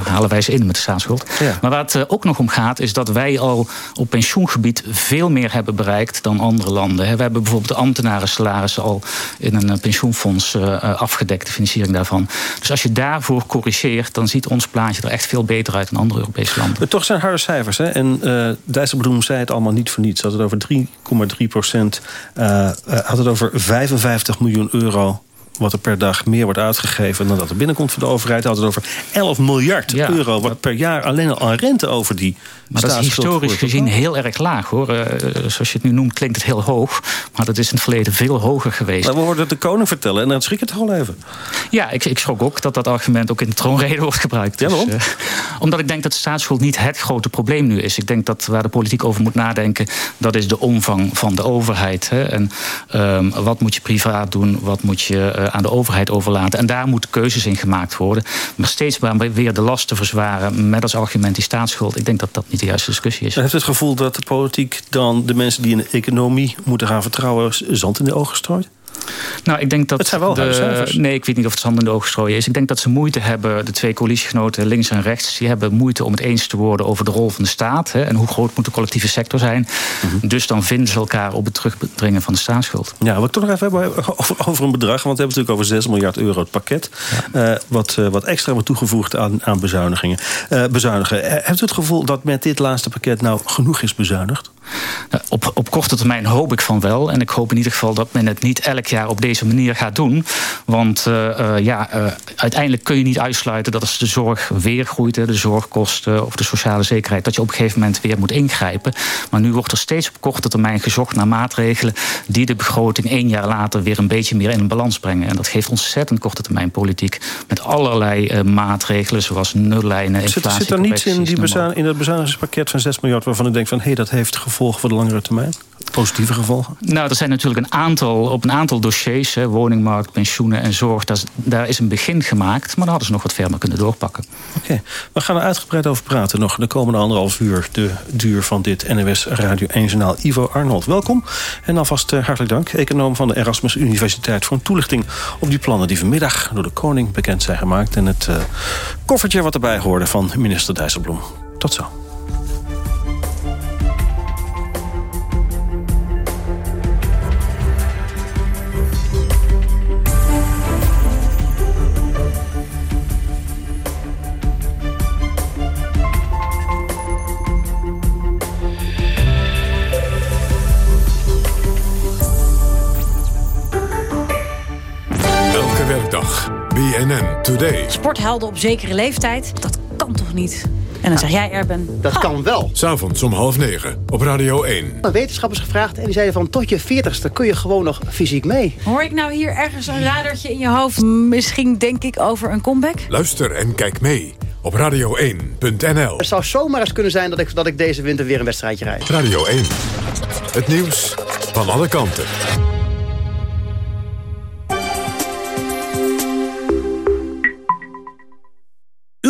halen wij ze in met de staatsschuld. Ja. Maar waar het eh, ook nog om gaat, is dat wij al op pensioengebied veel meer hebben bereikt dan andere landen. We hebben bijvoorbeeld de ambtenarensalarissen al in een eh, pensioenfonds eh, afgedekt, de financiering daarvan. Dus als je daarvoor corrigeert, dan ziet ons plaatje er echt veel beter uit dan andere Europese landen. Toch zijn harde cijfers. Hè? En uh, Dijsselbloem zei het allemaal niet voor niets. Had het over 3,3 procent. Uh, had het over 55 miljoen euro wat er per dag meer wordt uitgegeven dan dat er binnenkomt van de overheid. Had het over 11 miljard euro wat per jaar alleen al aan rente over die Maar dat is historisch gezien heel erg laag hoor. Uh, zoals je het nu noemt klinkt het heel hoog. Maar dat is in het verleden veel hoger geweest. Maar we hoorden het de koning vertellen en dan schrik het gewoon even. Ja, ik, ik schrok ook dat dat argument ook in de troonrede wordt gebruikt. Dus, uh, omdat ik denk dat de staatsschuld niet het grote probleem nu is. Ik denk dat waar de politiek over moet nadenken... dat is de omvang van de overheid. Hè. En um, wat moet je privaat doen? Wat moet je uh, aan de overheid overlaten. En daar moeten keuzes in gemaakt worden. Maar steeds maar weer de lasten verzwaren met als argument die staatsschuld. Ik denk dat dat niet de juiste discussie is. Heeft het gevoel dat de politiek dan de mensen die in de economie moeten gaan vertrouwen zand in de ogen strooit? Nou, ik denk dat. Het zijn wel de, Nee, ik weet niet of het handen in de ogen strooien is. Ik denk dat ze moeite hebben, de twee coalitiegenoten links en rechts, die hebben moeite om het eens te worden over de rol van de staat. Hè, en hoe groot moet de collectieve sector zijn. Mhm. Dus dan vinden ze elkaar op het terugdringen van de staatsschuld. Ja, wat ik toch nog even hebben over, over een bedrag. Want we hebben natuurlijk over 6 miljard euro het pakket. Ja. Uh, wat, uh, wat extra wordt toegevoegd aan, aan bezuinigingen. Uh, bezuinigen. Hebt u het gevoel dat met dit laatste pakket nou genoeg is bezuinigd? Nou, op, op korte termijn hoop ik van wel. En ik hoop in ieder geval dat men het niet elk jaar op deze manier gaat doen. Want uh, uh, ja, uh, uiteindelijk kun je niet uitsluiten dat als de zorg weer groeit, de zorgkosten of de sociale zekerheid, dat je op een gegeven moment weer moet ingrijpen. Maar nu wordt er steeds op korte termijn gezocht naar maatregelen die de begroting één jaar later weer een beetje meer in een balans brengen. En dat geeft ontzettend korte termijn politiek. Met allerlei maatregelen, zoals nullijnen, inflatie. Zit, zit er niets in, die bezuin, in het bezuinigingspakket van 6 miljard waarvan ik denk van hé, hey, dat heeft gevolgen voor de langere termijn? Positieve gevolgen? Nou, er zijn natuurlijk een aantal, op een aantal dossiers, hè, woningmarkt, pensioenen en zorg, daar, daar, is een begin gemaakt, maar dan hadden ze nog wat verder kunnen doorpakken. Oké, okay. we gaan er uitgebreid over praten nog de komende anderhalf uur, de duur van dit NWS Radio 1 Journaal. Ivo Arnold, welkom. En alvast uh, hartelijk dank, econoom van de Erasmus Universiteit, voor een toelichting op die plannen die vanmiddag door de koning bekend zijn gemaakt en het uh, koffertje wat erbij hoorde van minister Dijsselbloem. Tot zo. BNN Today. Sporthelden op zekere leeftijd, dat kan toch niet? En dan zeg jij, Erben... Dat kan wel. S'avonds om half negen op Radio 1. Wetenschappers gevraagd en die zeiden van... tot je veertigste kun je gewoon nog fysiek mee. Hoor ik nou hier ergens een radertje in je hoofd? Misschien denk ik over een comeback? Luister en kijk mee op radio1.nl. Het zou zomaar eens kunnen zijn dat ik, dat ik deze winter weer een wedstrijdje rijd. Radio 1. Het nieuws van alle kanten.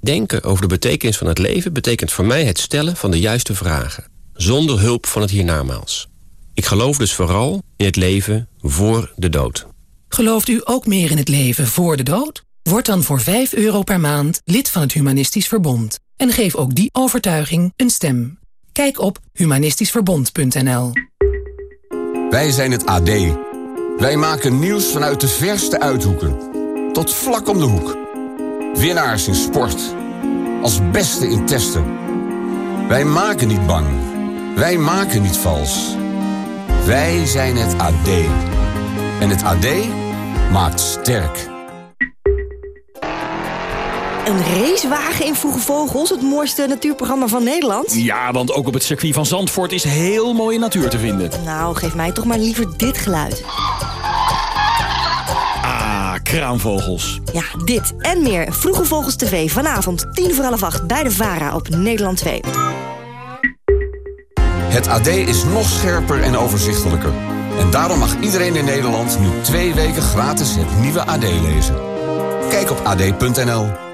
Denken over de betekenis van het leven betekent voor mij het stellen van de juiste vragen. Zonder hulp van het hiernamaals. Ik geloof dus vooral in het leven voor de dood. Gelooft u ook meer in het leven voor de dood? Word dan voor 5 euro per maand lid van het Humanistisch Verbond. En geef ook die overtuiging een stem. Kijk op humanistischverbond.nl Wij zijn het AD. Wij maken nieuws vanuit de verste uithoeken. Tot vlak om de hoek. Winnaars in sport. Als beste in testen. Wij maken niet bang. Wij maken niet vals. Wij zijn het AD. En het AD maakt sterk. Een racewagen in Vroege Vogels, het mooiste natuurprogramma van Nederland? Ja, want ook op het circuit van Zandvoort is heel mooie natuur te vinden. Nou, geef mij toch maar liever dit geluid. Kraanvogels. Ja, dit en meer. Vroege Vogels TV vanavond, tien voor half acht bij de VARA op Nederland 2. Het AD is nog scherper en overzichtelijker. En daarom mag iedereen in Nederland nu twee weken gratis het nieuwe AD lezen. Kijk op ad.nl.